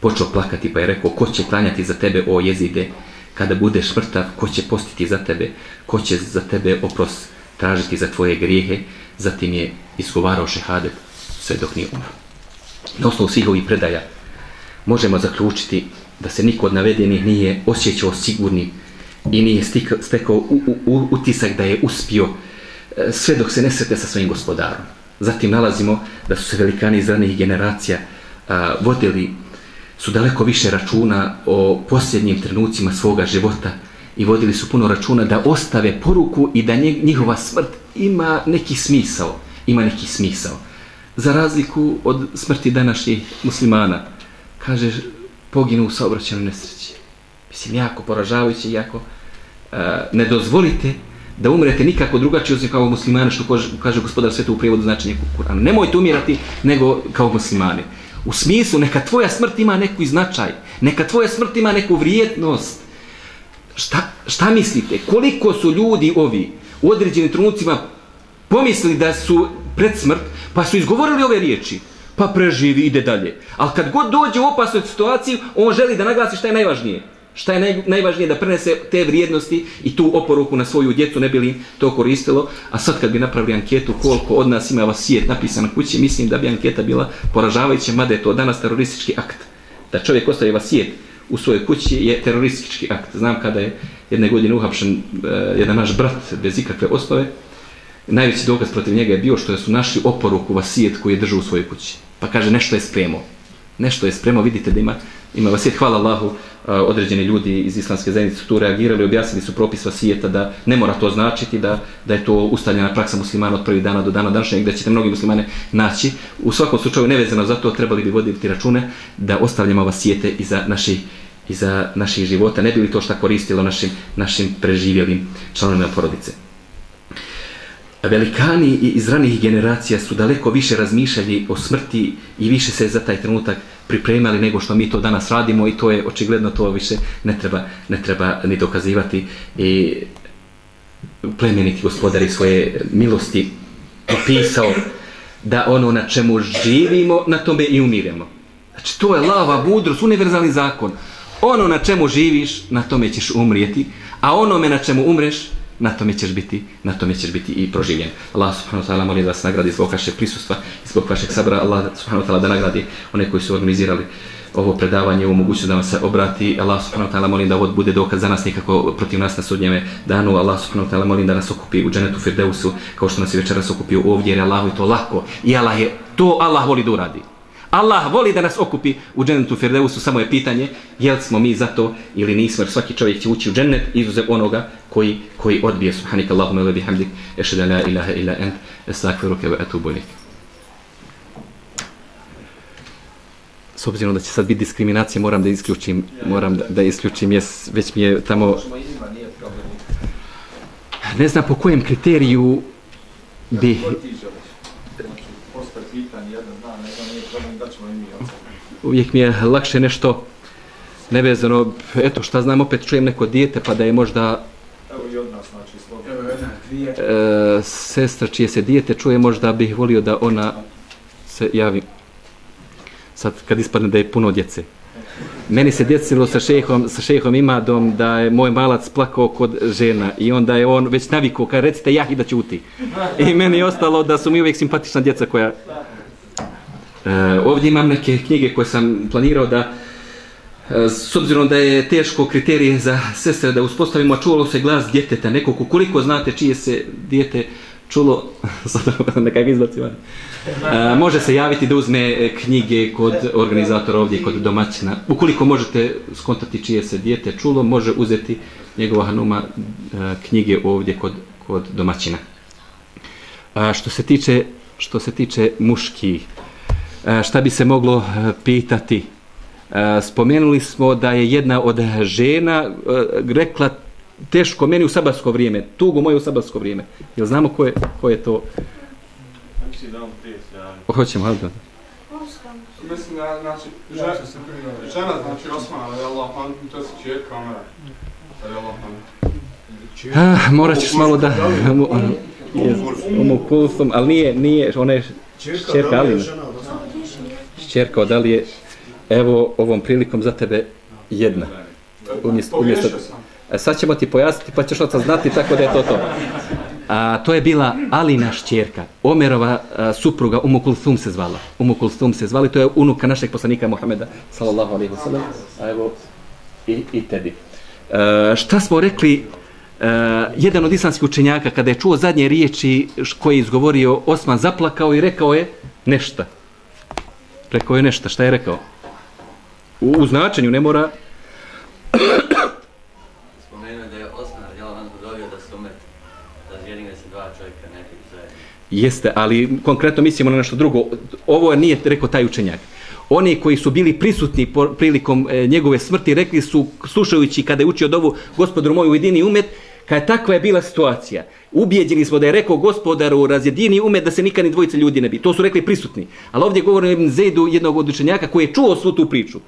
počeo plakati pa je rekao ko će klanjati za tebe o jezide? Kada budeš mrtav ko će postiti za tebe? Ko će za tebe opros tražiti za tvoje grijehe? Zatim je izgovarao šehadet sve dok nije umro. Na osnovu svih ovih predaja možemo zaključiti da se niko od navedenih nije osjećao sigurni i nije stekao u, u, u, utisak da je uspio e, sve dok se ne srete sa svojim gospodarom. Zatim nalazimo da su se velikani iz ranih generacija a, vodili su daleko više računa o posljednjim trenucima svoga života i vodili su puno računa da ostave poruku i da njihova smrt ima neki smisao. Ima neki smisao. Za razliku od smrti današnjih muslimana, kaže, poginu u saobraćenoj nesreći. Mislim, jako poražavajuće, jako uh, ne dozvolite da umrete nikako drugačije osim kao muslimani, što kaže, kaže gospodar svetu u prijevodu značenje Kur'ana. Nemojte umirati nego kao muslimani. U smislu, neka tvoja smrt ima neku značaj, neka tvoja smrt ima neku vrijednost. Šta, šta mislite? Koliko su ljudi ovi u određenim trenucima pomislili da su pred smrt, pa su izgovorili ove riječi, pa preživi, ide dalje. Ali kad god dođe u opasnu situaciju, on želi da naglasi šta je najvažnije šta je naj, najvažnije da prenese te vrijednosti i tu oporuku na svoju djecu ne bi li to koristilo. A sad kad bi napravili anketu koliko od nas ima vasijet napisan na kući mislim da bi anketa bila poražavajuća mada je to danas teroristički akt. Da čovjek ostaje vasijet u svojoj kući je teroristički akt. Znam kada je jedne godine uhapšen uh, jedan naš brat bez ikakve osnove. Najveći dokaz protiv njega je bio što su našli oporuku vasijet koji je držao u svojoj kući. Pa kaže nešto je spremao. Nešto je spremao, vidite da ima, ima vasijet, hvala Allahu, e, određeni ljudi iz islamske zajednice su tu reagirali, objasnili su propis vasijeta da ne mora to značiti, da, da je to ustaljena praksa muslimana od prvih dana do dana današnjeg, da ćete mnogi muslimane naći. U svakom slučaju, nevezano za to, trebali bi voditi račune da ostavljamo vasijete iza naših iza naših života, ne bi li to šta koristilo našim, našim preživjelim članovima porodice. Velikani iz ranih generacija su daleko više razmišljali o smrti i više se za taj trenutak pripremali nego što mi to danas radimo i to je očigledno to više ne treba, ne treba ni dokazivati i plemeniti gospodari svoje milosti opisao da ono na čemu živimo na tome i umiremo. Znači to je lava, budrost, univerzalni zakon. Ono na čemu živiš, na tome ćeš umrijeti, a onome na čemu umreš, na tome ćeš biti, na tome ćeš biti i proživljen. Allah subhanahu wa ta'ala molim da vas nagradi zbog vašeg prisustva i zbog vašeg sabra. Allah subhanahu wa ta'ala da nagradi one koji su organizirali ovo predavanje, ovo mogućnost da vam se obrati. Allah subhanahu wa ta'ala molim da ovo bude dokaz za nas nikako protiv nas na sudnjeme danu. Allah subhanahu wa ta'ala molim da nas okupi u dženetu Firdeusu kao što nas je večeras okupio ovdje jer je Allah to lako. I Allah je, to Allah voli da uradi. Allah voli da nas okupi u džennetu Firdeusu, samo je pitanje jel smo mi za to ili nismo, jer svaki čovjek će ući u džennet izuzev onoga koji, koji odbije. Subhanika Allahumma wa bihamdik, ešhadu la ilaha illa ent, estakfiruke wa atubu ilayk. S obzirom da će sad biti diskriminacija, moram da isključim, moram da, da isključim, jes, već mi je tamo... Ne znam po kojem kriteriju bi uvijek mi je lakše nešto nevezano, eto šta znam, opet čujem neko dijete pa da je možda Evo i od nas, znači, e, sestra čije se dijete čuje, možda bih volio da ona se javi sad kad ispadne da je puno djece. Meni se djecilo sa šehom, sa šehom ima dom da je moj malac plakao kod žena i onda je on već navikao, kad recite jah i da ćuti. I meni je ostalo da su mi uvijek simpatična djeca koja E, ovdje imam neke knjige koje sam planirao da e, E, s obzirom da je teško kriterije za sestre da uspostavimo, čulo se glas djeteta, nekog koliko znate čije se djete čulo, nekak izbacivanje, e, može se javiti da uzme knjige kod organizatora ovdje, kod domaćina. Ukoliko možete skontati čije se djete čulo, može uzeti njegova hanuma e, knjige ovdje kod, kod domaćina. A, što se tiče što se tiče muški, E, šta bi se moglo e, pitati? E, spomenuli smo da je jedna od žena rekla teško meni u sabarsko vrijeme, tugo moje u sabarsko vrijeme. Jel znamo ko je, ko je to? Hoćemo, hajde. Mislim da, znači, žena, znači, Osmana, je Allah, to se čeka, ona, je Allah, Ah, morat ćeš malo da... Umu kulsum, ali nije, nije, ona je čerka Alina čerka, da li je evo ovom prilikom za tebe jedna? Umjesto, umjesto, e, sad ćemo ti pojasniti pa ćeš oca znati tako da je to to. A, to je bila Alina šćerka, Omerova a, supruga, Umu Kulthum se zvala. Umu Kulthum se zvali, to je unuka našeg poslanika Muhameda, sallallahu alaihi wa sallam. A evo, i, i tebi. A, šta smo rekli, a, jedan od islamskih učenjaka, kada je čuo zadnje riječi koje je izgovorio, Osman zaplakao i rekao je nešto. Rekao je nešto, šta je rekao? U, u značenju ne mora... Spomenuo da je Osman Radijalan dovio da se umeti. Da zjedinga se dva čovjeka nekog zajedno. Jeste, ali konkretno mislimo na nešto drugo. Ovo nije rekao taj učenjak. Oni koji su bili prisutni prilikom e, njegove smrti rekli su, slušajući kada je učio dovu gospodaru moju ujedini umet, Kad takva je bila situacija, ubijeđeni smo da je rekao gospodaru razjedini umet da se nikad ni dvojice ljudi ne bi. To su rekli prisutni. Ali ovdje govorim Ibn Zejdu, jednog od učenjaka, koji je čuo svu tu priču.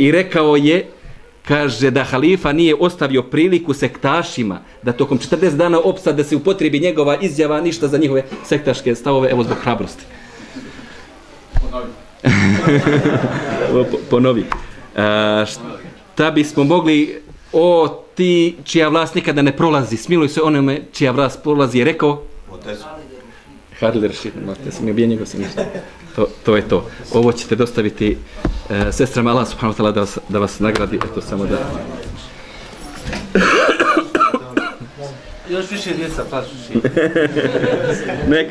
I rekao je, kaže da halifa nije ostavio priliku sektašima da tokom 40 dana opsad da se upotrebi njegova izjava ništa za njihove sektaške stavove, evo zbog hrabrosti. Ponovi. Ponovi. A, šta bismo mogli o ti čija vlast nikada ne prolazi, smiluj se onome čija vlast prolazi, je rekao? Hadler shit, mate, sam ubije njegov sam to, to je to. Ovo ćete dostaviti e, sestrama Allah subhanahu wa ta'ala da, vas, da vas nagradi, eto samo da... Još više djeca plaću Neka